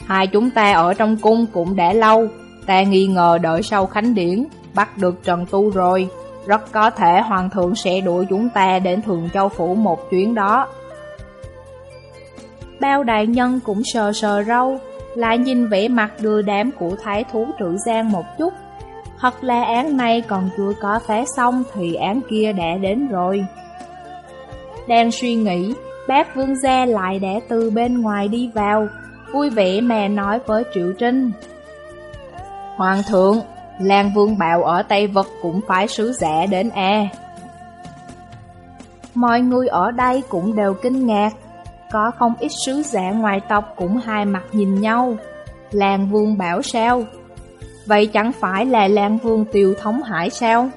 Hai chúng ta ở trong cung cũng đã lâu Ta nghi ngờ đợi sau khánh điển Bắt được Trần Tu rồi Rất có thể hoàng thượng sẽ đuổi chúng ta đến thường châu phủ một chuyến đó Bao đại nhân cũng sờ sờ râu lại nhìn vẻ mặt đưa đám của thái thú trữ giang một chút. thật là án này còn chưa có phá xong thì án kia đã đến rồi. Đang suy nghĩ, bác vương gia lại đã từ bên ngoài đi vào, vui vẻ mà nói với Triệu Trinh. Hoàng thượng, Lan Vương Bạo ở Tây Vật cũng phải sứ giả đến e. Mọi người ở đây cũng đều kinh ngạc, có không ít sứ giả ngoài tộc cũng hai mặt nhìn nhau Làng vương bảo sao Vậy chẳng phải là Lan Vương Tiêu Thống Hải sao?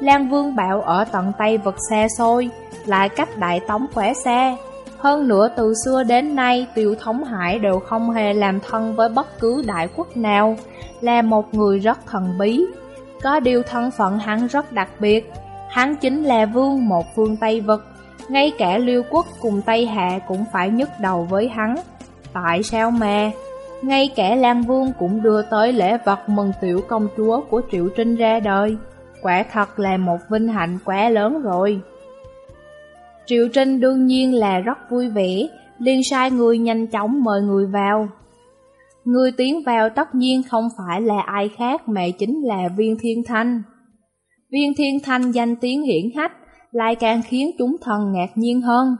Lan Vương Bảo ở tận Tây vật xa xôi, lại cách Đại Tống khỏe xa. Hơn nữa từ xưa đến nay, Tiêu Thống Hải đều không hề làm thân với bất cứ đại quốc nào, là một người rất thần bí. Có điều thân phận hắn rất đặc biệt, hắn chính là vương một phương Tây vực, ngay cả Liêu Quốc cùng Tây Hạ cũng phải nhức đầu với hắn. Tại sao mà? Ngay cả Lan Vương cũng đưa tới lễ vật mừng tiểu công chúa của Triệu Trinh ra đời. Quả thật là một vinh hạnh quá lớn rồi. Triệu Trinh đương nhiên là rất vui vẻ, liền sai người nhanh chóng mời người vào. Người tiến vào tất nhiên không phải là ai khác mà chính là Viên Thiên Thanh. Viên Thiên Thanh danh tiếng hiển hách, lại càng khiến chúng thần ngạc nhiên hơn.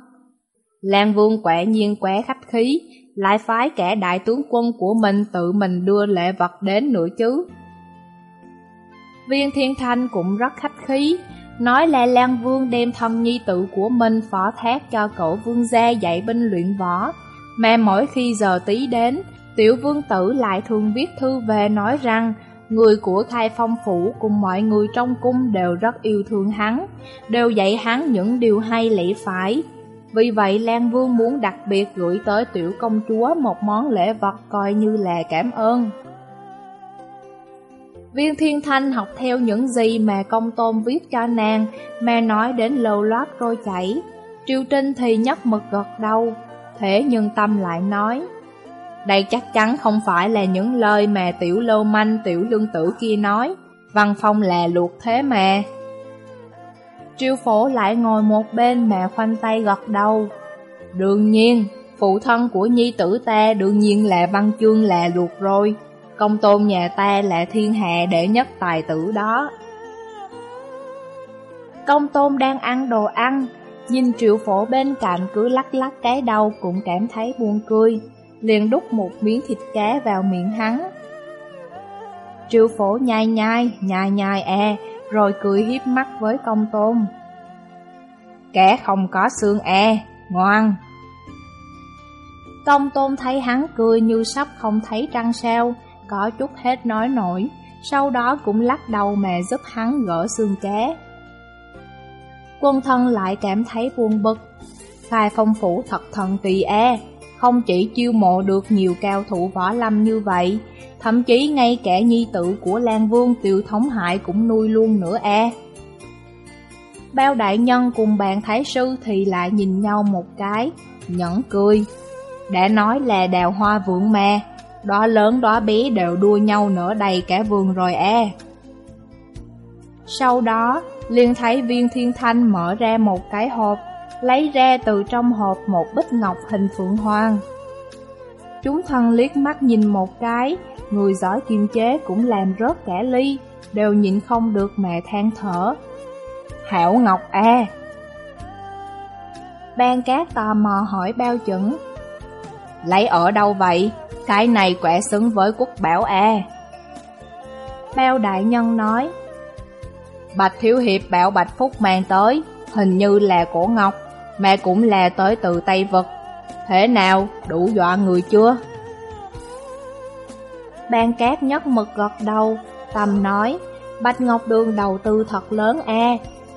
Lan Vương quả nhiên quá khách khí, lại phái kẻ đại tướng quân của mình tự mình đưa lễ vật đến nữa chứ. Viên Thiên Thanh cũng rất khách khí, nói là Lan Vương đem thân nhi tự của mình phó thác cho cậu vương gia dạy binh luyện võ, mà mỗi khi giờ tí đến, tiểu vương tử lại thường viết thư về nói rằng Người của khai phong phủ cùng mọi người trong cung đều rất yêu thương hắn, đều dạy hắn những điều hay lẽ phải. Vì vậy Lan Vương muốn đặc biệt gửi tới tiểu công chúa một món lễ vật coi như là cảm ơn. Viên Thiên Thanh học theo những gì mà công tôn viết cho nàng, mà nói đến lâu loát trôi chảy. Triều Trinh thì nhấp mực gật đầu, thế nhưng tâm lại nói. Đây chắc chắn không phải là những lời mà tiểu lâu manh tiểu lương tử kia nói, văn phong là luộc thế mà. Triều phổ lại ngồi một bên mà khoanh tay gật đầu. Đương nhiên, phụ thân của nhi tử ta đương nhiên là văn chương là luộc rồi. Công tôn nhà ta là thiên hạ đệ nhất tài tử đó. Công tôn đang ăn đồ ăn, nhìn triệu phổ bên cạnh cứ lắc lắc cái đầu cũng cảm thấy buồn cười, liền đút một miếng thịt cá vào miệng hắn. Triệu phổ nhai nhai, nhai nhai e, rồi cười hiếp mắt với công tôn. Kẻ không có xương e, ngoan. Công tôn thấy hắn cười như sắp không thấy trăng sao, có chút hết nói nổi, sau đó cũng lắc đầu mẹ giúp hắn gỡ xương cá. Quân thân lại cảm thấy buồn bực, khai phong phủ thật thần kỳ e, không chỉ chiêu mộ được nhiều cao thủ võ lâm như vậy, thậm chí ngay kẻ nhi tử của Lan Vương Tiêu Thống Hại cũng nuôi luôn nữa e. Bao đại nhân cùng bạn thái sư thì lại nhìn nhau một cái, nhẫn cười. Đã nói là đào hoa vượng mà, đó lớn đó bé đều đua nhau nở đầy cả vườn rồi e. Sau đó, liền thấy viên thiên thanh mở ra một cái hộp, lấy ra từ trong hộp một bích ngọc hình phượng hoàng. Chúng thân liếc mắt nhìn một cái, người giỏi kiềm chế cũng làm rớt cả ly, đều nhịn không được mẹ than thở. Hảo Ngọc A Ban cát tò mò hỏi bao chuẩn Lấy ở đâu vậy? Cái này quẻ xứng với quốc bảo e. Bao đại nhân nói Bạch Thiếu Hiệp bảo Bạch Phúc mang tới Hình như là cổ ngọc Mà cũng là tới từ Tây Vực Thế nào, đủ dọa người chưa? Ban cát nhất mực gật đầu Tâm nói Bạch Ngọc Đường đầu tư thật lớn a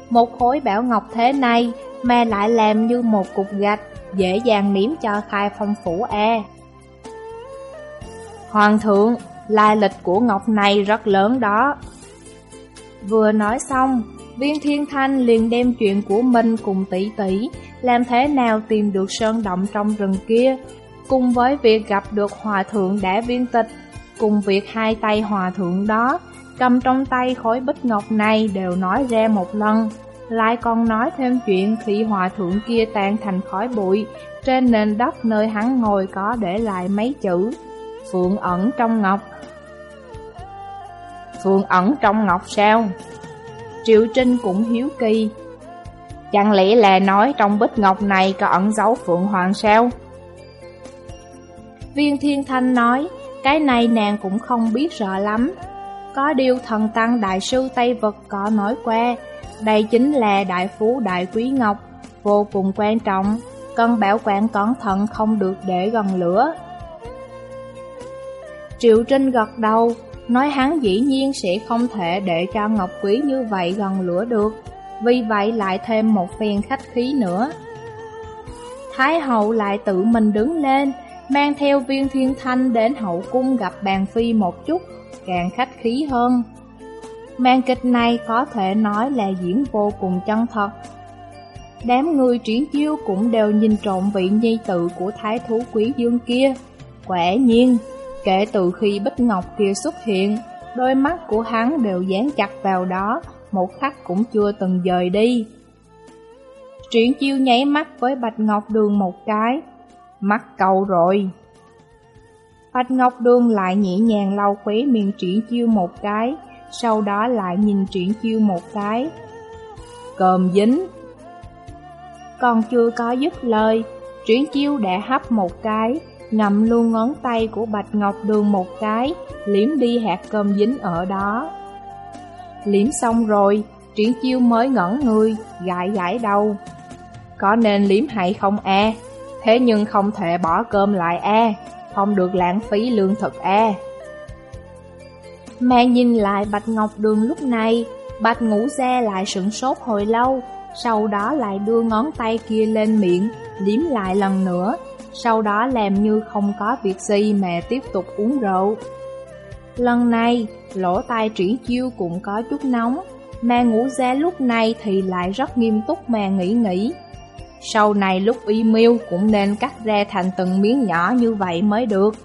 Một khối bảo ngọc thế này Mà lại làm như một cục gạch Dễ dàng niếm cho khai phong phủ a Hoàng thượng, lai lịch của ngọc này rất lớn đó. Vừa nói xong, viên thiên thanh liền đem chuyện của mình cùng tỷ tỷ Làm thế nào tìm được sơn động trong rừng kia Cùng với việc gặp được hòa thượng đã viên tịch Cùng việc hai tay hòa thượng đó Cầm trong tay khối bích ngọc này đều nói ra một lần. Lại còn nói thêm chuyện khi hòa thượng kia tan thành khói bụi Trên nền đất nơi hắn ngồi có để lại mấy chữ. Phượng ẩn trong ngọc. Phượng ẩn trong ngọc sao? Triệu Trinh cũng hiếu kỳ. Chẳng lẽ là nói trong bích ngọc này có ẩn dấu Phượng Hoàng sao? Viên Thiên Thanh nói, Cái này nàng cũng không biết rõ lắm. Có điều thần tăng đại sư Tây Vật có nói qua, Đây chính là đại phú đại quý ngọc, Vô cùng quan trọng. Cần bảo quản cẩn thận không được để gần lửa. Triệu Trinh gật đầu, nói hắn dĩ nhiên sẽ không thể để cho Ngọc Quý như vậy gần lửa được, vì vậy lại thêm một phen khách khí nữa. Thái hậu lại tự mình đứng lên, mang theo viên thiên thanh đến hậu cung gặp bàn phi một chút, càng khách khí hơn. Màn kịch này có thể nói là diễn vô cùng chân thật. Đám người triển chiêu cũng đều nhìn trộn vị nhi tự của thái thú quý dương kia. Quả nhiên, Kể từ khi Bích Ngọc kia xuất hiện, đôi mắt của hắn đều dán chặt vào đó, một khắc cũng chưa từng rời đi. Triển chiêu nháy mắt với Bạch Ngọc Đường một cái, mắt cầu rồi. Bạch Ngọc Đường lại nhẹ nhàng lau khóe miệng triển chiêu một cái, sau đó lại nhìn triển chiêu một cái. Cơm dính. Còn chưa có dứt lời, triển chiêu đã hấp một cái, ngậm luôn ngón tay của Bạch Ngọc Đường một cái, liếm đi hạt cơm dính ở đó. Liếm xong rồi, Triển Chiêu mới ngẩn người, gãi gãi đầu. Có nên liếm hay không e? Thế nhưng không thể bỏ cơm lại e, không được lãng phí lương thực e. Mẹ nhìn lại Bạch Ngọc Đường lúc này, Bạch Ngũ Xe lại sững sốt hồi lâu, sau đó lại đưa ngón tay kia lên miệng, liếm lại lần nữa, sau đó làm như không có việc gì mà tiếp tục uống rượu. Lần này, lỗ tai triển chiêu cũng có chút nóng, mà ngủ ra lúc này thì lại rất nghiêm túc mà nghĩ nghĩ. Sau này lúc y cũng nên cắt ra thành từng miếng nhỏ như vậy mới được.